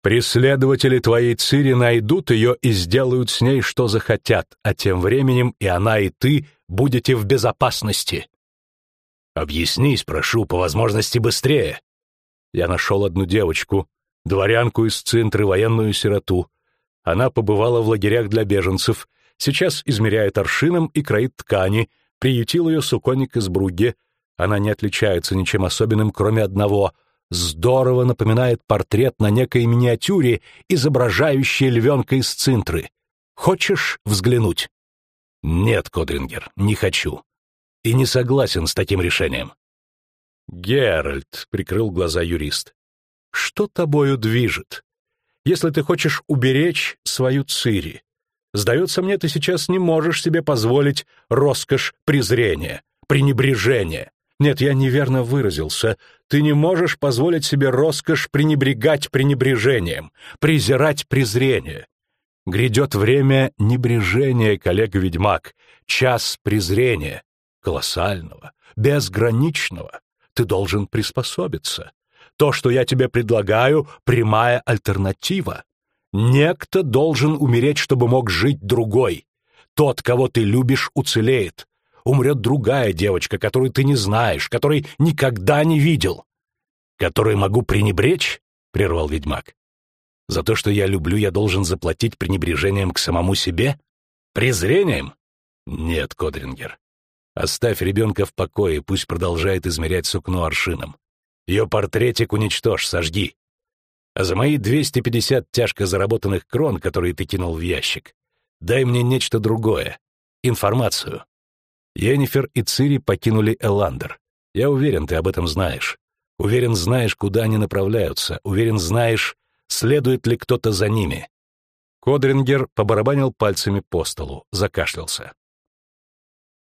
Speaker 1: «Преследователи твоей Цири найдут ее и сделают с ней, что захотят, а тем временем и она, и ты будете в безопасности. Объяснись, прошу, по возможности быстрее. Я нашел одну девочку, дворянку из Цинтры, военную сироту. Она побывала в лагерях для беженцев, сейчас измеряет аршином и кроит ткани, приютил ее суконник из Бругге. Она не отличается ничем особенным, кроме одного — здорово напоминает портрет на некой миниатюре, изображающей львенка из Цинтры. Хочешь взглянуть? Нет, Кодрингер, не хочу. И не согласен с таким решением. Геральт, прикрыл глаза юрист. Что тобою движет? Если ты хочешь уберечь свою Цири, сдается мне, ты сейчас не можешь себе позволить роскошь презрения, пренебрежения. Нет, я неверно выразился. Ты не можешь позволить себе роскошь пренебрегать пренебрежением, презирать презрение. Грядет время небрежения, коллега-ведьмак, час презрения, колоссального, безграничного. Ты должен приспособиться. То, что я тебе предлагаю, прямая альтернатива. Некто должен умереть, чтобы мог жить другой. Тот, кого ты любишь, уцелеет. Умрет другая девочка, которую ты не знаешь, которой никогда не видел. Которой могу пренебречь? — прервал ведьмак. За то, что я люблю, я должен заплатить пренебрежением к самому себе? Презрением? Нет, Кодрингер. Оставь ребенка в покое, пусть продолжает измерять сукно аршином. Ее портретик уничтожь, сожги. А за мои 250 тяжко заработанных крон, которые ты кинул в ящик, дай мне нечто другое. Информацию. Йеннифер и Цири покинули Эландер. Я уверен, ты об этом знаешь. Уверен, знаешь, куда они направляются. Уверен, знаешь, следует ли кто-то за ними. Кодрингер побарабанил пальцами по столу, закашлялся.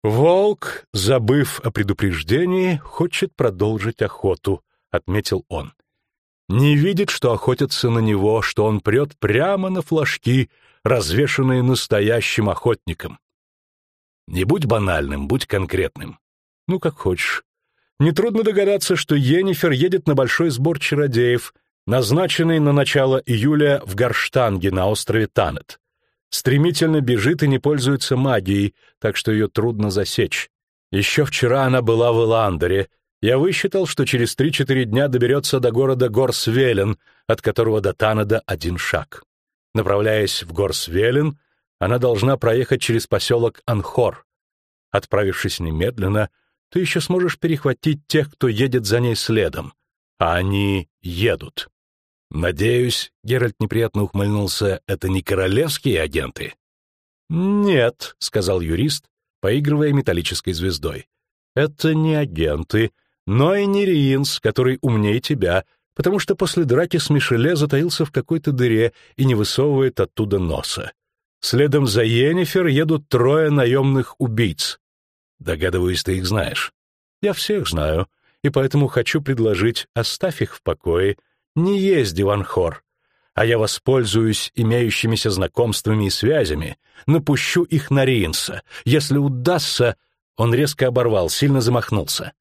Speaker 1: «Волк, забыв о предупреждении, хочет продолжить охоту», — отметил он. Не видит, что охотятся на него, что он прет прямо на флажки, развешанные настоящим охотником. Не будь банальным, будь конкретным. Ну, как хочешь. Нетрудно догадаться, что Йеннифер едет на большой сбор чародеев, назначенный на начало июля в Гарштанге на острове Танет. Стремительно бежит и не пользуется магией, так что ее трудно засечь. Еще вчера она была в Эландере. Я высчитал, что через три-четыре дня доберется до города Горсвелен, от которого до Танеда один шаг. Направляясь в Горсвелен, она должна проехать через поселок Анхор. Отправившись немедленно, ты еще сможешь перехватить тех, кто едет за ней следом. А они едут. Надеюсь, Геральт неприятно ухмыльнулся, это не королевские агенты? Нет, сказал юрист, поигрывая металлической звездой. Это не агенты, но и не Риинс, который умнее тебя, потому что после драки с Мишеле затаился в какой-то дыре и не высовывает оттуда носа. Следом за Йеннифер едут трое наемных убийц. Догадываюсь, ты их знаешь. Я всех знаю, и поэтому хочу предложить, оставь их в покое, не езди в Анхор, а я воспользуюсь имеющимися знакомствами и связями, напущу их на Риенса. Если удастся... Он резко оборвал, сильно замахнулся.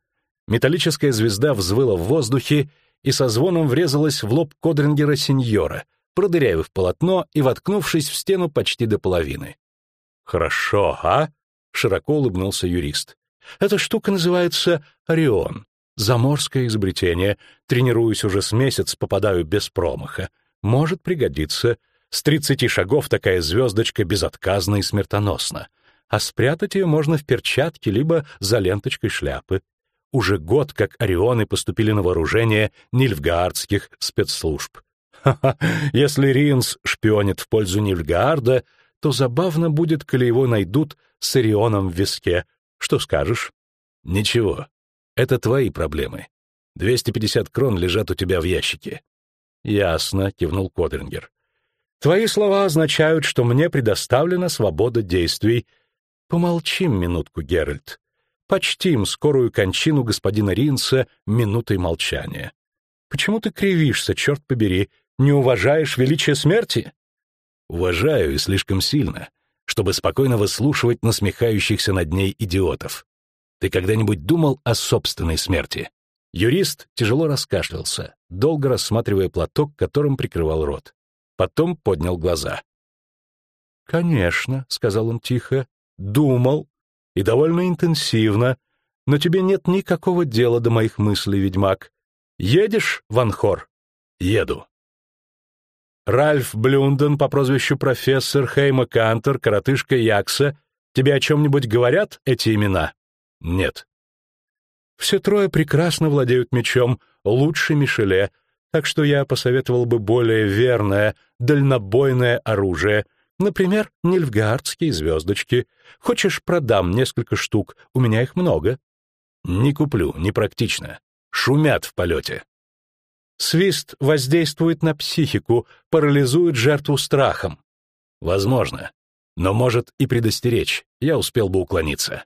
Speaker 1: Металлическая звезда взвыла в воздухе и со звоном врезалась в лоб Кодрингера сеньора, продырявив полотно и воткнувшись в стену почти до половины. «Хорошо, а?» — широко улыбнулся юрист. «Эта штука называется Орион. Заморское изобретение. Тренируюсь уже с месяц, попадаю без промаха. Может пригодиться. С тридцати шагов такая звездочка безотказна и смертоносна. А спрятать ее можно в перчатке либо за ленточкой шляпы. Уже год, как Орионы поступили на вооружение нильфгаардских спецслужб. Ха-ха, если Ринс шпионит в пользу Нильфгаарда, то забавно будет, коли его найдут с Орионом в виске. Что скажешь? Ничего, это твои проблемы. 250 крон лежат у тебя в ящике. Ясно, кивнул Кодрингер. Твои слова означают, что мне предоставлена свобода действий. Помолчим минутку, Геральт. Почтим скорую кончину господина Ринса минутой молчания. Почему ты кривишься, черт побери? Не уважаешь величие смерти? Уважаю и слишком сильно, чтобы спокойно выслушивать насмехающихся над ней идиотов. Ты когда-нибудь думал о собственной смерти? Юрист тяжело раскашлялся, долго рассматривая платок, которым прикрывал рот. Потом поднял глаза. «Конечно», — сказал он тихо, — «думал, и довольно интенсивно, но тебе нет никакого дела до моих мыслей, ведьмак. Едешь в Анхор?» «Еду». Ральф Блюнден по прозвищу профессор Хейма Кантер, коротышка Якса, тебе о чем-нибудь говорят эти имена?» Нет. Все трое прекрасно владеют мечом, лучше Мишеле, так что я посоветовал бы более верное, дальнобойное оружие, например, нильфгаардские звездочки. Хочешь, продам несколько штук, у меня их много. Не куплю, непрактично. Шумят в полете. Свист воздействует на психику, парализует жертву страхом. Возможно. Но может и предостеречь, я успел бы уклониться.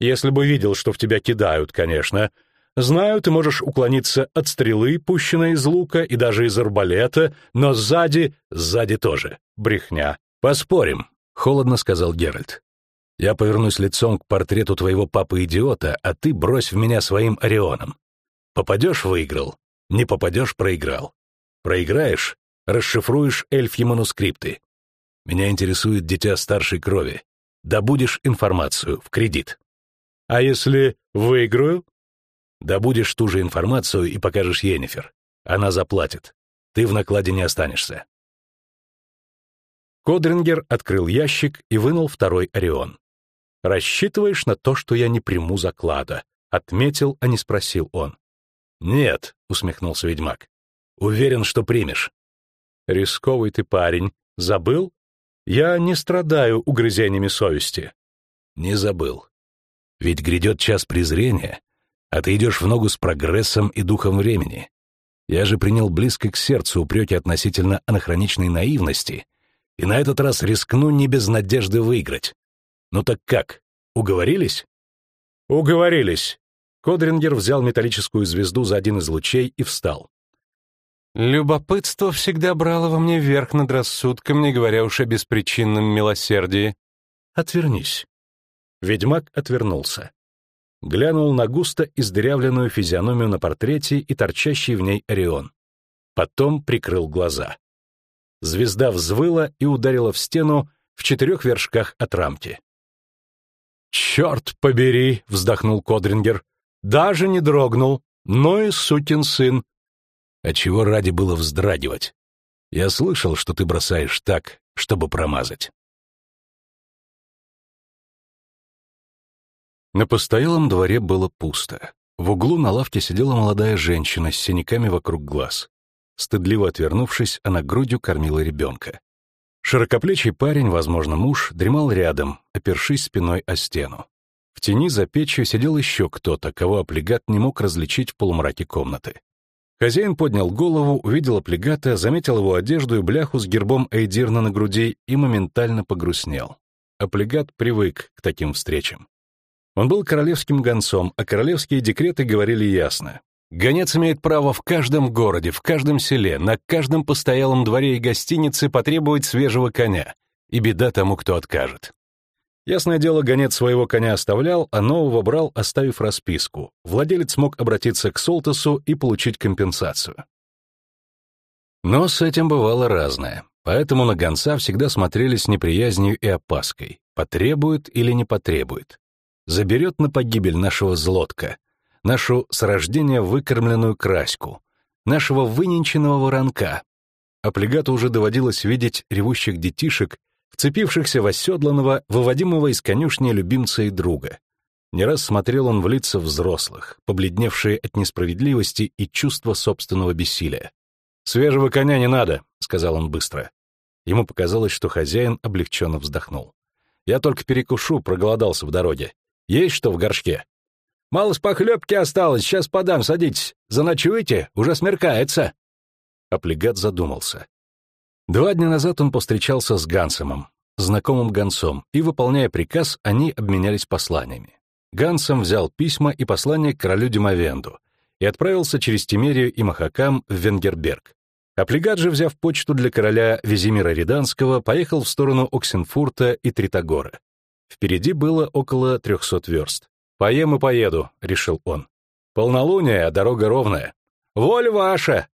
Speaker 1: Если бы видел, что в тебя кидают, конечно. Знаю, ты можешь уклониться от стрелы, пущенной из лука и даже из арбалета, но сзади, сзади тоже. Брехня. Поспорим, — холодно сказал Геральт. Я повернусь лицом к портрету твоего папы-идиота, а ты брось в меня своим орионом. Попадешь — выиграл. Не попадешь — проиграл. Проиграешь — расшифруешь эльфьи манускрипты. Меня интересует дитя старшей крови. Добудешь информацию в кредит. А если выиграю? Добудешь ту же информацию и покажешь Йеннифер. Она заплатит. Ты в накладе не останешься. Кодрингер открыл ящик и вынул второй Орион. «Рассчитываешь на то, что я не приму заклада?» — отметил, а не спросил он. «Нет», — усмехнулся ведьмак. «Уверен, что примешь». «Рисковый ты парень. Забыл? Я не страдаю угрызениями совести». «Не забыл. Ведь грядет час презрения, а ты идешь в ногу с прогрессом и духом времени. Я же принял близко к сердцу упреки относительно анахроничной наивности, и на этот раз рискну не без надежды выиграть. Ну так как, уговорились? Уговорились. Кодрингер взял металлическую звезду за один из лучей и встал. Любопытство всегда брало во мне верх над рассудком, не говоря уж о беспричинном милосердии. Отвернись.
Speaker 9: Ведьмак отвернулся. Глянул на густо издырявленную физиономию на портрете и торчащий в ней Орион. Потом прикрыл глаза. Звезда взвыла и ударила в стену в четырех вершках от рамки.
Speaker 1: «Черт побери!» — вздохнул Кодрингер. «Даже не дрогнул. Ну и сукин сын.
Speaker 9: А чего ради было вздрагивать? Я слышал, что ты бросаешь так, чтобы промазать.
Speaker 1: На постоялом дворе было пусто. В углу на лавке сидела молодая женщина с синяками вокруг глаз. Стыдливо отвернувшись, она грудью кормила ребенка. Широкоплечий парень, возможно, муж, дремал рядом, опершись спиной о стену. В тени за печью сидел еще кто-то, кого облигат не мог различить в полумраке комнаты. Хозяин поднял голову, увидел оплегата, заметил его одежду и бляху с гербом Эйдирна на груди и моментально погрустнел. Оплегат привык к таким встречам. Он был королевским гонцом, а королевские декреты говорили ясно. Гонец имеет право в каждом городе, в каждом селе, на каждом постоялом дворе и гостинице потребовать свежего коня, и беда тому, кто откажет. Ясное дело, гонец своего коня оставлял, а нового брал, оставив расписку. Владелец мог обратиться к Солтасу и получить компенсацию. Но с этим бывало разное, поэтому на гонца всегда смотрели с неприязнью и опаской, потребует или не потребует. Заберет на погибель нашего злотка, нашу с рождения выкормленную краську, нашего выненченного воронка. Аплигату уже доводилось видеть ревущих детишек, вцепившихся в оседланного, выводимого из конюшни любимца и друга. Не раз смотрел он в лица взрослых, побледневшие от несправедливости и чувства собственного бессилия. «Свежего коня не надо», — сказал он быстро. Ему показалось, что хозяин облегченно вздохнул. «Я только перекушу, проголодался в дороге. Есть что в горшке?» «Мало с похлебки осталось, сейчас подам, садитесь. Заночуете? Уже смеркается». Аплигат задумался. Два дня назад он повстречался с Гансомом, знакомым гонцом, и, выполняя приказ, они обменялись посланиями. Гансом взял письма и послание к королю Димовенду и отправился через Тимерию и Махакам в Венгерберг. Аплигат же, взяв почту для короля Визимира Риданского, поехал в сторону Оксенфурта и Тритогора. Впереди было около трехсот верст. «Поем и поеду», — решил он. «Полнолуние, а дорога ровная». «Воль ваша!»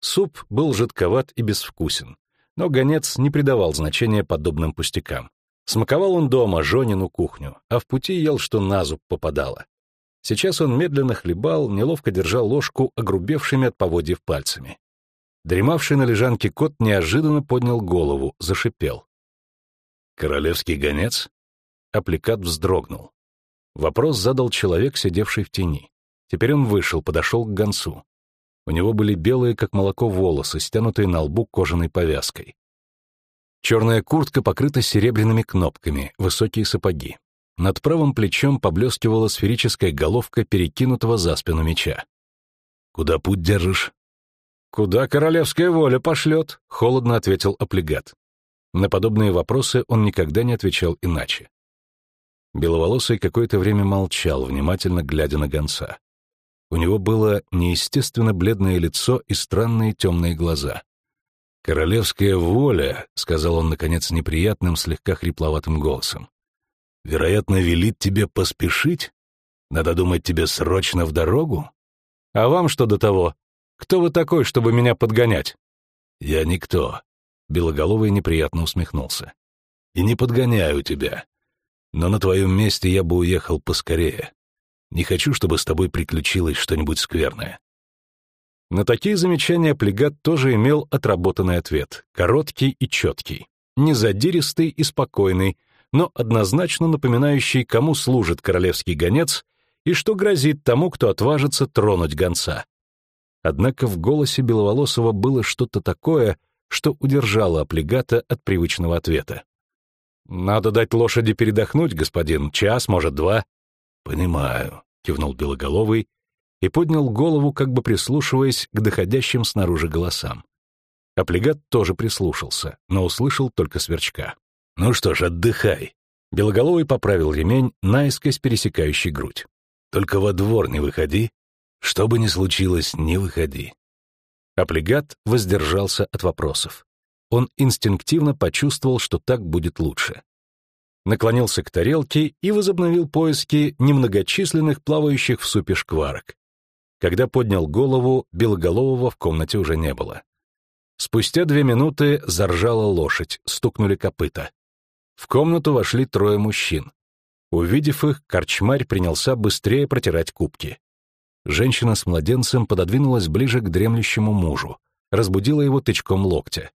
Speaker 1: Суп был жидковат и безвкусен, но гонец не придавал значения подобным пустякам. Смаковал он дома Жонину кухню, а в пути ел, что на зуб попадало. Сейчас он медленно хлебал, неловко держал ложку огрубевшими от поводьев пальцами. Дремавший на лежанке кот неожиданно поднял голову, зашипел. «Королевский гонец?» Аппликат вздрогнул. Вопрос задал человек, сидевший в тени. Теперь он вышел, подошел к гонцу. У него были белые, как молоко, волосы, стянутые на лбу кожаной повязкой. Черная куртка покрыта серебряными кнопками, высокие сапоги. Над правым плечом поблескивала сферическая головка перекинутого за спину меча. «Куда путь держишь?» «Куда королевская воля пошлет?» — холодно ответил облигат. На подобные вопросы он никогда не отвечал иначе. Беловолосый какое-то время молчал, внимательно глядя на гонца. У него было неестественно бледное лицо и странные темные глаза. «Королевская воля», — сказал он, наконец, неприятным, слегка хрипловатым голосом, — «вероятно, велит тебе поспешить? Надо думать тебе срочно в дорогу? А вам что до того? Кто вы такой, чтобы меня подгонять?» «Я никто», — Белоголовый неприятно усмехнулся. «И не подгоняю тебя. Но на твоем месте я бы уехал поскорее. Не хочу, чтобы с тобой приключилось что-нибудь скверное». На такие замечания Плегат тоже имел отработанный ответ, короткий и четкий, незадиристый и спокойный, но однозначно напоминающий, кому служит королевский гонец и что грозит тому, кто отважится тронуть гонца. Однако в голосе Беловолосова было что-то такое, что удержало Аплигата от привычного ответа. «Надо дать лошади передохнуть, господин, час, может, два. «Понимаю», — кивнул Белоголовый и поднял голову, как бы прислушиваясь к доходящим снаружи голосам. Аплигат тоже прислушался, но услышал только сверчка. «Ну что ж, отдыхай». Белоголовый поправил ремень, наискось пересекающий грудь. «Только во двор не выходи. Что бы ни случилось, не выходи». Аплигат воздержался от вопросов. Он инстинктивно почувствовал, что так будет лучше. Наклонился к тарелке и возобновил поиски немногочисленных плавающих в супе шкварок. Когда поднял голову, белоголового в комнате уже не было. Спустя две минуты заржала лошадь, стукнули копыта. В комнату вошли трое мужчин. Увидев их, корчмарь принялся быстрее протирать кубки. Женщина с младенцем пододвинулась ближе к дремлющему мужу, разбудила его тычком локтя.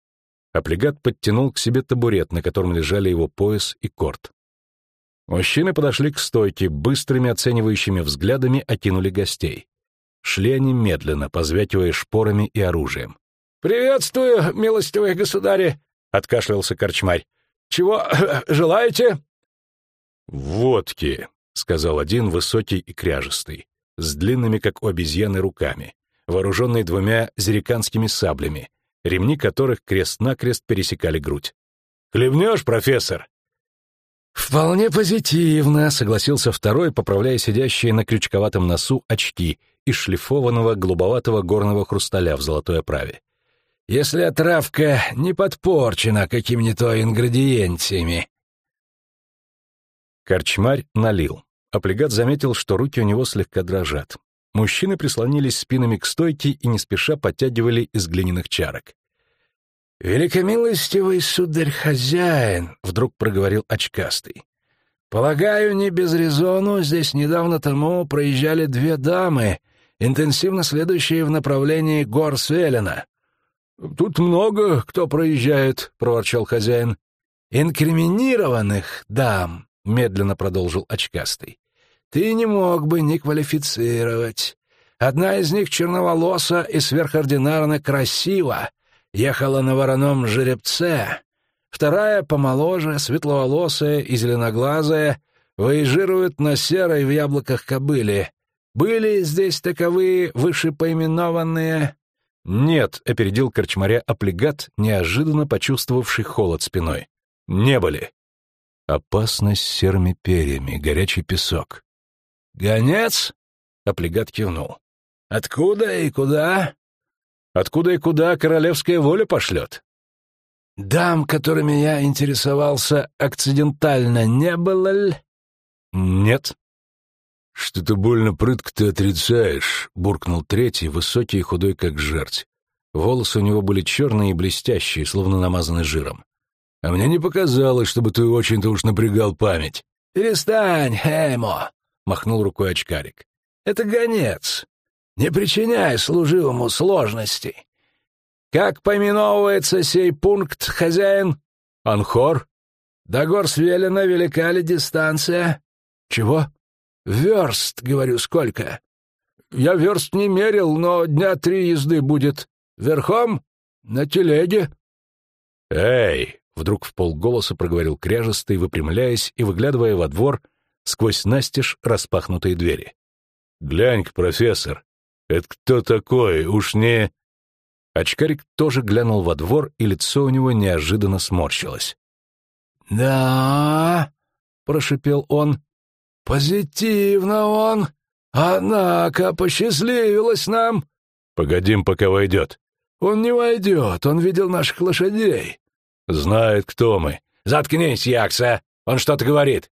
Speaker 1: Аплигат подтянул к себе табурет, на котором лежали его пояс и корт. Мужчины подошли к стойке, быстрыми оценивающими взглядами окинули гостей. Шли они медленно, позвякивая шпорами и оружием.
Speaker 10: «Приветствую, милостивые государи!» — откашлялся корчмарь. «Чего желаете?»
Speaker 1: «Водки», — сказал один высокий и кряжестый, с длинными, как у обезьяны, руками, вооруженный двумя зериканскими саблями, ремни которых крест-накрест пересекали грудь. «Хлебнешь, профессор?» «Вполне позитивно», — согласился второй, поправляя сидящие на крючковатом носу очки из шлифованного голубоватого горного хрусталя в золотой оправе. «Если отравка не подпорчена какими-то ингредиентами». Корчмарь налил. Аплигат заметил, что руки у него слегка дрожат. Мужчины прислонились спинами к стойке и не спеша подтягивали из глиняных чарок.
Speaker 10: «Великомилостивый сударь-хозяин», — вдруг проговорил очкастый. «Полагаю, не без резону здесь недавно тому проезжали две дамы, интенсивно следующие в направлении гор Свелена». «Тут много кто проезжает», — проворчал хозяин. «Инкриминированных дам», — медленно продолжил очкастый ты не мог бы не квалифицировать. Одна из них черноволоса и сверхординарно красива, ехала на вороном жеребце. Вторая, помоложе, светловолосая и зеленоглазая, выезжирует на серой в яблоках кобыле. Были здесь таковые вышепоименованные...
Speaker 1: «Нет», — опередил корчмаря облигат, неожиданно почувствовавший холод спиной. «Не были». Опасность с серыми перьями, горячий песок.
Speaker 10: «Гонец?» — Аплигат кивнул. «Откуда и куда?»
Speaker 1: «Откуда и куда королевская воля пошлет?»
Speaker 10: «Дам, которыми я интересовался акцидентально, не было ли?»
Speaker 1: «Нет».
Speaker 11: «Что-то больно прытко ты отрицаешь», — буркнул третий, высокий и худой, как жерть. Волосы у него были черные и блестящие, словно намазаны жиром. «А мне не показалось, чтобы ты очень-то уж напрягал память».
Speaker 10: «Перестань, Хеймо!» — махнул рукой очкарик. «Это гонец. Не причиняй служивому сложностей. Как поминовывается сей пункт, хозяин?
Speaker 1: Анхор?
Speaker 10: До гор Свелена велика ли дистанция?
Speaker 1: Чего?
Speaker 10: Верст, говорю, сколько?
Speaker 1: Я верст не мерил, но дня три езды будет. Верхом? На телеге. Эй! Вдруг в полголоса проговорил кряжестый, выпрямляясь и выглядывая во двор — сквозь настежь распахнутые двери. «Глянь-ка, профессор, это кто такой? Уж не...» Очкарик тоже глянул во двор, и лицо у него неожиданно сморщилось.
Speaker 10: «Да...» — прошипел он. «Позитивно он. Однако посчастливилось нам».
Speaker 1: «Погодим, пока войдет».
Speaker 10: «Он не войдет, он видел наших лошадей».
Speaker 1: «Знает, кто мы».
Speaker 10: «Заткнись, Якса, он что-то говорит».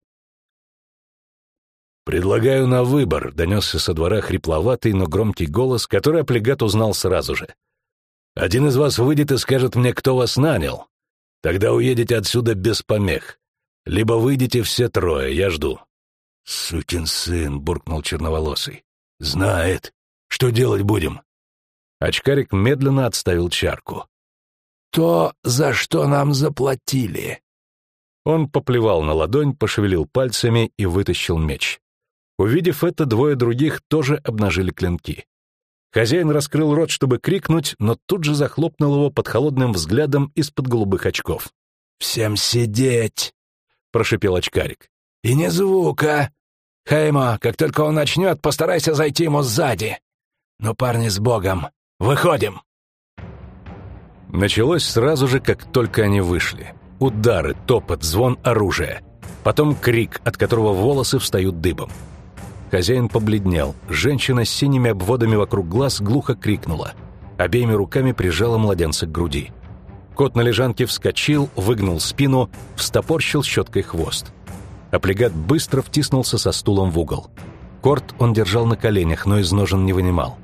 Speaker 1: «Предлагаю на выбор», — донесся со двора хрипловатый, но громкий голос, который Аплигат узнал сразу же. «Один из вас выйдет и скажет мне, кто вас нанял. Тогда уедете отсюда без помех. Либо выйдете все трое, я жду». «Сукин сын», — буркнул черноволосый. «Знает. Что делать будем?» Очкарик медленно отставил чарку.
Speaker 10: «То, за что нам заплатили».
Speaker 1: Он поплевал на ладонь, пошевелил пальцами и вытащил меч. Увидев это, двое других тоже обнажили клинки. Хозяин раскрыл рот, чтобы крикнуть, но тут же захлопнул его под холодным взглядом из-под голубых очков.
Speaker 10: «Всем сидеть!» — прошипел очкарик.
Speaker 1: «И не звука! Хаймо, как только он начнет, постарайся зайти ему сзади. Ну, парни, с Богом! Выходим!» Началось сразу же, как только они вышли. Удары, топот, звон оружия. Потом крик, от которого волосы встают дыбом. Хозяин побледнел. Женщина с синими обводами вокруг глаз глухо крикнула. Обеими руками прижала младенца к груди. Кот на лежанке вскочил, выгнул спину, встопорщил щеткой хвост. Аплигат быстро втиснулся со стулом в угол. Корт он держал на коленях, но из ножен не вынимал.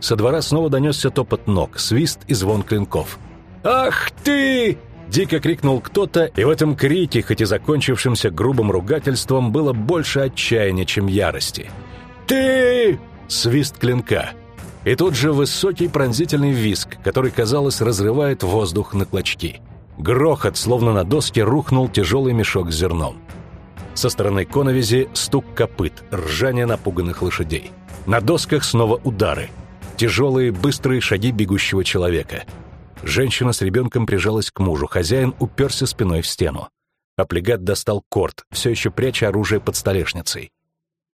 Speaker 1: Со двора снова донесся топот ног, свист и звон клинков. «Ах ты!» — дико крикнул кто-то, и в этом крике, хоть и закончившемся грубым ругательством, было больше отчаяния, чем ярости. «Ты!» — свист клинка. И тут же высокий пронзительный виск, который, казалось, разрывает воздух на клочки. Грохот, словно на доске, рухнул тяжелый мешок с зерном. Со стороны коновизи стук копыт, ржание напуганных лошадей. На досках снова удары. Тяжелые, быстрые шаги бегущего человека. Женщина с ребенком прижалась к мужу, хозяин уперся спиной в стену. Аплигат достал корт, все еще пряча оружие под столешницей.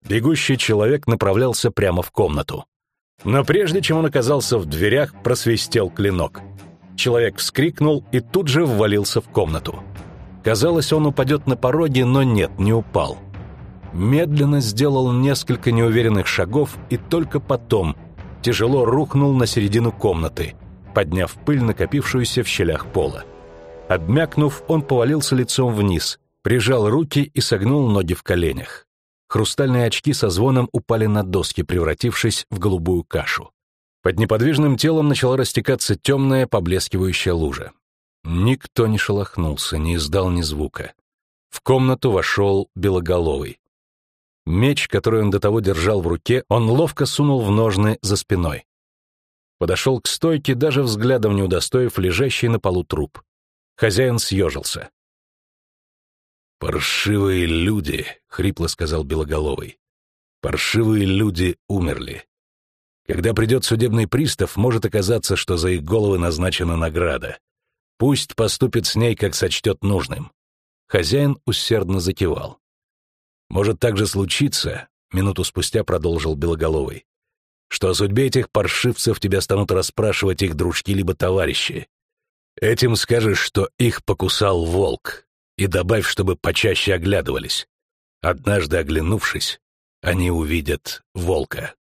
Speaker 1: Бегущий человек направлялся прямо в комнату. Но прежде чем он оказался в дверях, просвистел клинок. Человек вскрикнул и тут же ввалился в комнату. Казалось, он упадет на пороге, но нет, не упал. Медленно сделал несколько неуверенных шагов и только потом тяжело рухнул на середину комнаты, подняв пыль, накопившуюся в щелях пола. Обмякнув, он повалился лицом вниз, прижал руки и согнул ноги в коленях. Хрустальные очки со звоном упали на доски, превратившись в голубую кашу. Под неподвижным телом начала растекаться темная, поблескивающая лужа. Никто не шелохнулся, не издал ни звука. В комнату вошел Белоголовый. Меч, который он до того держал в руке, он ловко сунул в ножны за спиной. Подошел к стойке, даже взглядом не удостоив лежащий на полу труп. Хозяин съежился. «Паршивые люди», — хрипло сказал Белоголовый. «Паршивые люди умерли. Когда придет судебный пристав, может оказаться, что за их головы назначена награда. Пусть поступит с ней, как сочтет нужным». Хозяин усердно закивал. «Может также случиться», — минуту спустя продолжил Белоголовый, «что о судьбе этих паршивцев тебя станут расспрашивать их дружки либо товарищи. Этим скажешь, что их покусал волк, и добавь, чтобы почаще оглядывались. Однажды оглянувшись, они увидят волка.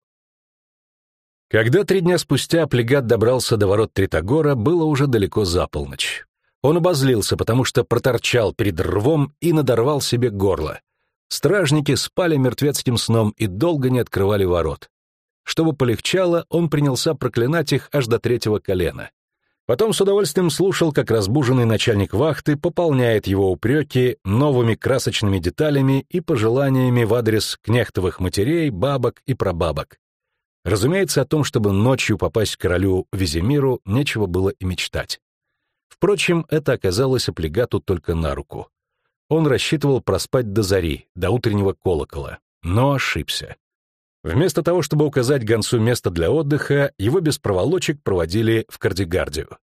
Speaker 1: Когда три дня спустя Плегат добрался до ворот Тритогора, было уже далеко за полночь. Он обозлился, потому что проторчал перед рвом и надорвал себе горло. Стражники спали мертвецким сном и долго не открывали ворот. Чтобы полегчало, он принялся проклинать их аж до третьего колена. Потом с удовольствием слушал, как разбуженный начальник вахты пополняет его упреки новыми красочными деталями и пожеланиями в адрес кнехтовых матерей, бабок и прабабок. Разумеется, о том, чтобы ночью попасть к королю Визимиру, нечего было и мечтать. Впрочем, это оказалось облигату только на руку. Он рассчитывал проспать до зари, до утреннего колокола, но ошибся. Вместо того, чтобы указать гонцу место для отдыха, его без проволочек проводили в кардигардию.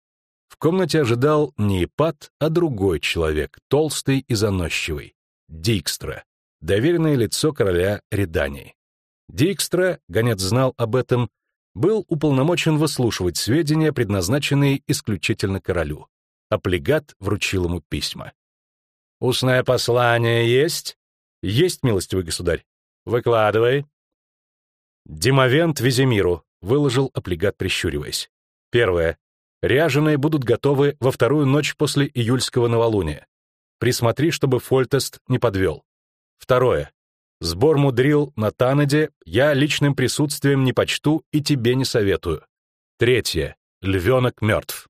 Speaker 1: В комнате ожидал не Ипат, а другой человек, толстый и заносчивый — Дикстра, доверенное лицо короля Редании. Дикстра, гонец знал об этом, был уполномочен выслушивать сведения, предназначенные исключительно королю. А плегат вручил ему письма. «Устное послание есть?» «Есть, милостивый государь». «Выкладывай», «Димовент Визимиру», — выложил облигат, прищуриваясь. Первое. Ряженые будут готовы во вторую ночь после июльского новолуния. Присмотри, чтобы Фольтест не подвел. Второе. Сбор мудрил на Танаде я личным присутствием не почту и тебе не советую. Третье. Львенок мертв.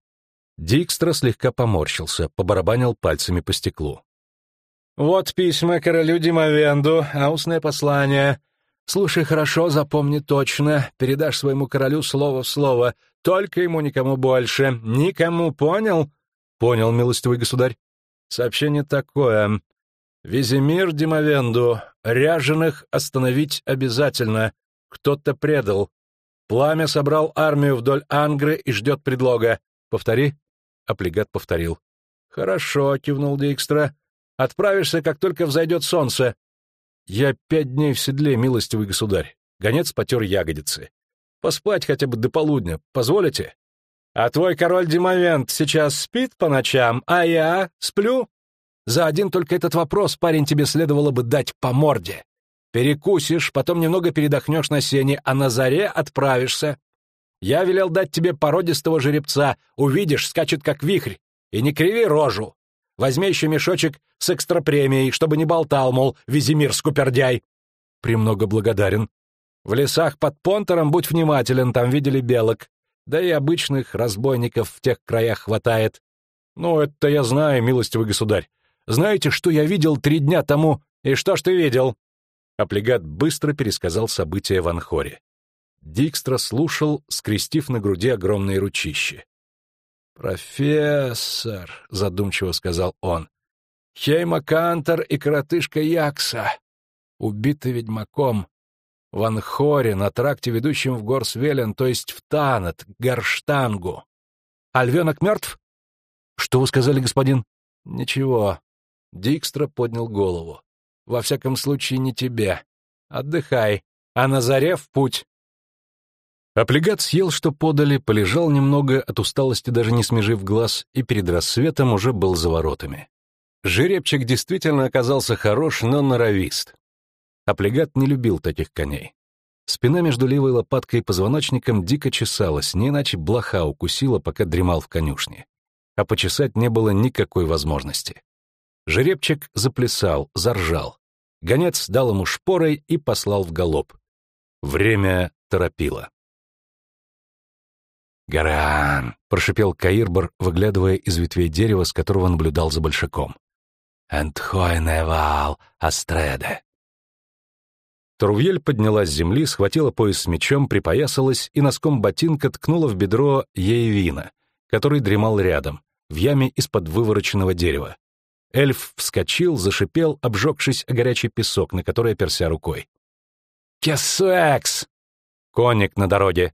Speaker 1: Дикстра слегка поморщился, побарабанил пальцами по стеклу. «Вот письма королю Димовенду, а устное послание. Слушай хорошо, запомни точно, передашь своему королю слово в слово, только ему никому больше. Никому, понял? Понял, милостивый государь. Сообщение такое. Визимир Димовенду, ряженых остановить обязательно. Кто-то предал. Пламя собрал армию вдоль Ангры и ждет предлога. Повтори. Аплигат повторил. Хорошо, кивнул Дикстра. Отправишься, как только взойдет солнце. «Я пять дней в седле, милостивый государь». Гонец потер ягодицы. «Поспать хотя бы до полудня. Позволите?» «А твой король Димовент сейчас спит по ночам, а я сплю?» «За один только этот вопрос, парень, тебе следовало бы дать по морде. Перекусишь, потом немного передохнешь на сене, а на заре отправишься». Я велел дать тебе породистого жеребца, увидишь, скачет как вихрь, и не криви рожу. Возьми еще мешочек с экстрапремией, чтобы не болтал, мол, Визимир скупердяй. Премного благодарен. В лесах под Понтером будь внимателен, там видели белок. Да и обычных разбойников в тех краях хватает. Ну, это я знаю, милостивый государь. Знаете, что я видел три дня тому? И что ж ты видел? Аплигат быстро пересказал события в Анхоре. Дикстра слушал, скрестив на груди огромные ручищи. «Профессор», — задумчиво сказал он, — «Хейма Кантор и коротышка Якса, убиты ведьмаком в Анхоре, на тракте, ведущем в Горсвелен, то есть в Танат, Горштангу. Альвенок мертв? Что вы сказали, господин? Ничего. Дикстра поднял голову. Во всяком случае, не тебе. Отдыхай, а на заре в путь. Аплигат съел, что подали, полежал немного, от усталости даже не смежив глаз, и перед рассветом уже был за воротами. Жеребчик действительно оказался хорош, но норовист. Аплигат не любил таких коней. Спина между левой лопаткой и позвоночником дико чесалась, не иначе блоха укусила, пока дремал в конюшне. А почесать не было никакой возможности. Жеребчик заплясал, заржал. Гонец дал ему шпорой и послал в галоп. Время торопило. «Гаран!» — прошипел Каирбор, выглядывая из ветвей дерева, с которого наблюдал за большаком. «Энтхойневал Астреде!» Турвьель поднялась с земли, схватила пояс с мечом, припоясалась и носком ботинка ткнула в бедро Еевина, который дремал рядом, в яме из-под вывороченного дерева. Эльф вскочил, зашипел, обжегшись о горячий песок, на который оперся рукой. «Кесуэкс!» «Конник на дороге!»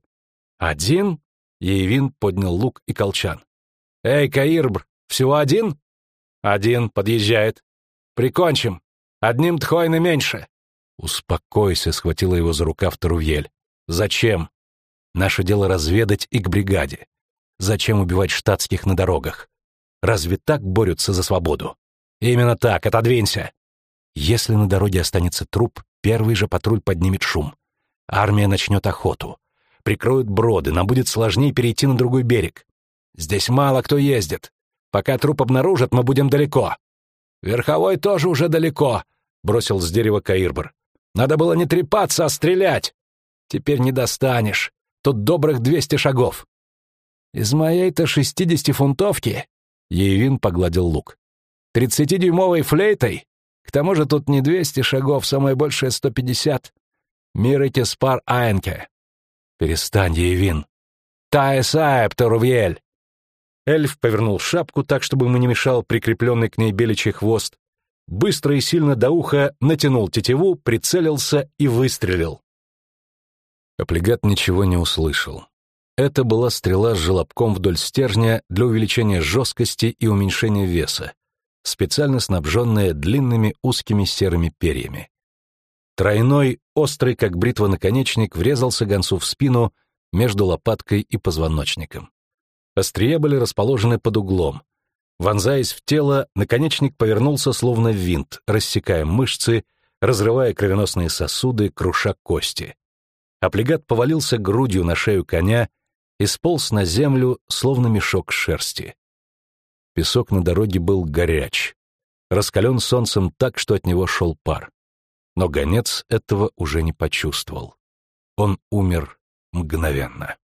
Speaker 1: «Один?» Еевин поднял лук и колчан. «Эй, Каирбр, всего один?» «Один, подъезжает. Прикончим. Одним тхойны меньше». «Успокойся», — схватила его за рукав Тарувьель. «Зачем? Наше дело разведать и к бригаде. Зачем убивать штатских на дорогах? Разве так борются за свободу? Именно так, отодвинься. Если на дороге останется труп, первый же патруль поднимет шум. Армия начнет охоту. Прикроют броды, нам будет сложнее перейти на другой берег. Здесь мало кто ездит. Пока труп обнаружат, мы будем далеко. Верховой тоже уже далеко, бросил с дерева Каирбор. Надо было не трепаться, а стрелять. Теперь не достанешь. Тут добрых двести шагов. Из моей-то шестидесятифунтовки Еевин погладил лук. Тридцатидюймовой флейтой? К тому же тут не двести шагов, самое большее сто пятьдесят. Мирайте спар Аенке. Перестань, Еевин. Таэсаэб, Торувьель. Эльф повернул шапку так, чтобы ему не мешал прикрепленный к ней беличий хвост, быстро и сильно до уха натянул тетиву, прицелился и выстрелил. Оплегат ничего не услышал. Это была стрела с желобком вдоль стержня для увеличения жесткости и уменьшения веса, специально снабженная длинными узкими серыми перьями. Тройной, острый как бритва наконечник, врезался гонцу в спину между лопаткой и позвоночником. Острия были расположены под углом, Вонзаясь в тело, наконечник повернулся словно винт, рассекая мышцы, разрывая кровеносные сосуды, круша кости. Аплигат повалился грудью на шею коня и сполз на землю, словно мешок шерсти. Песок на дороге был горяч, раскален солнцем так, что от него шел пар. Но гонец этого уже не почувствовал. Он умер мгновенно.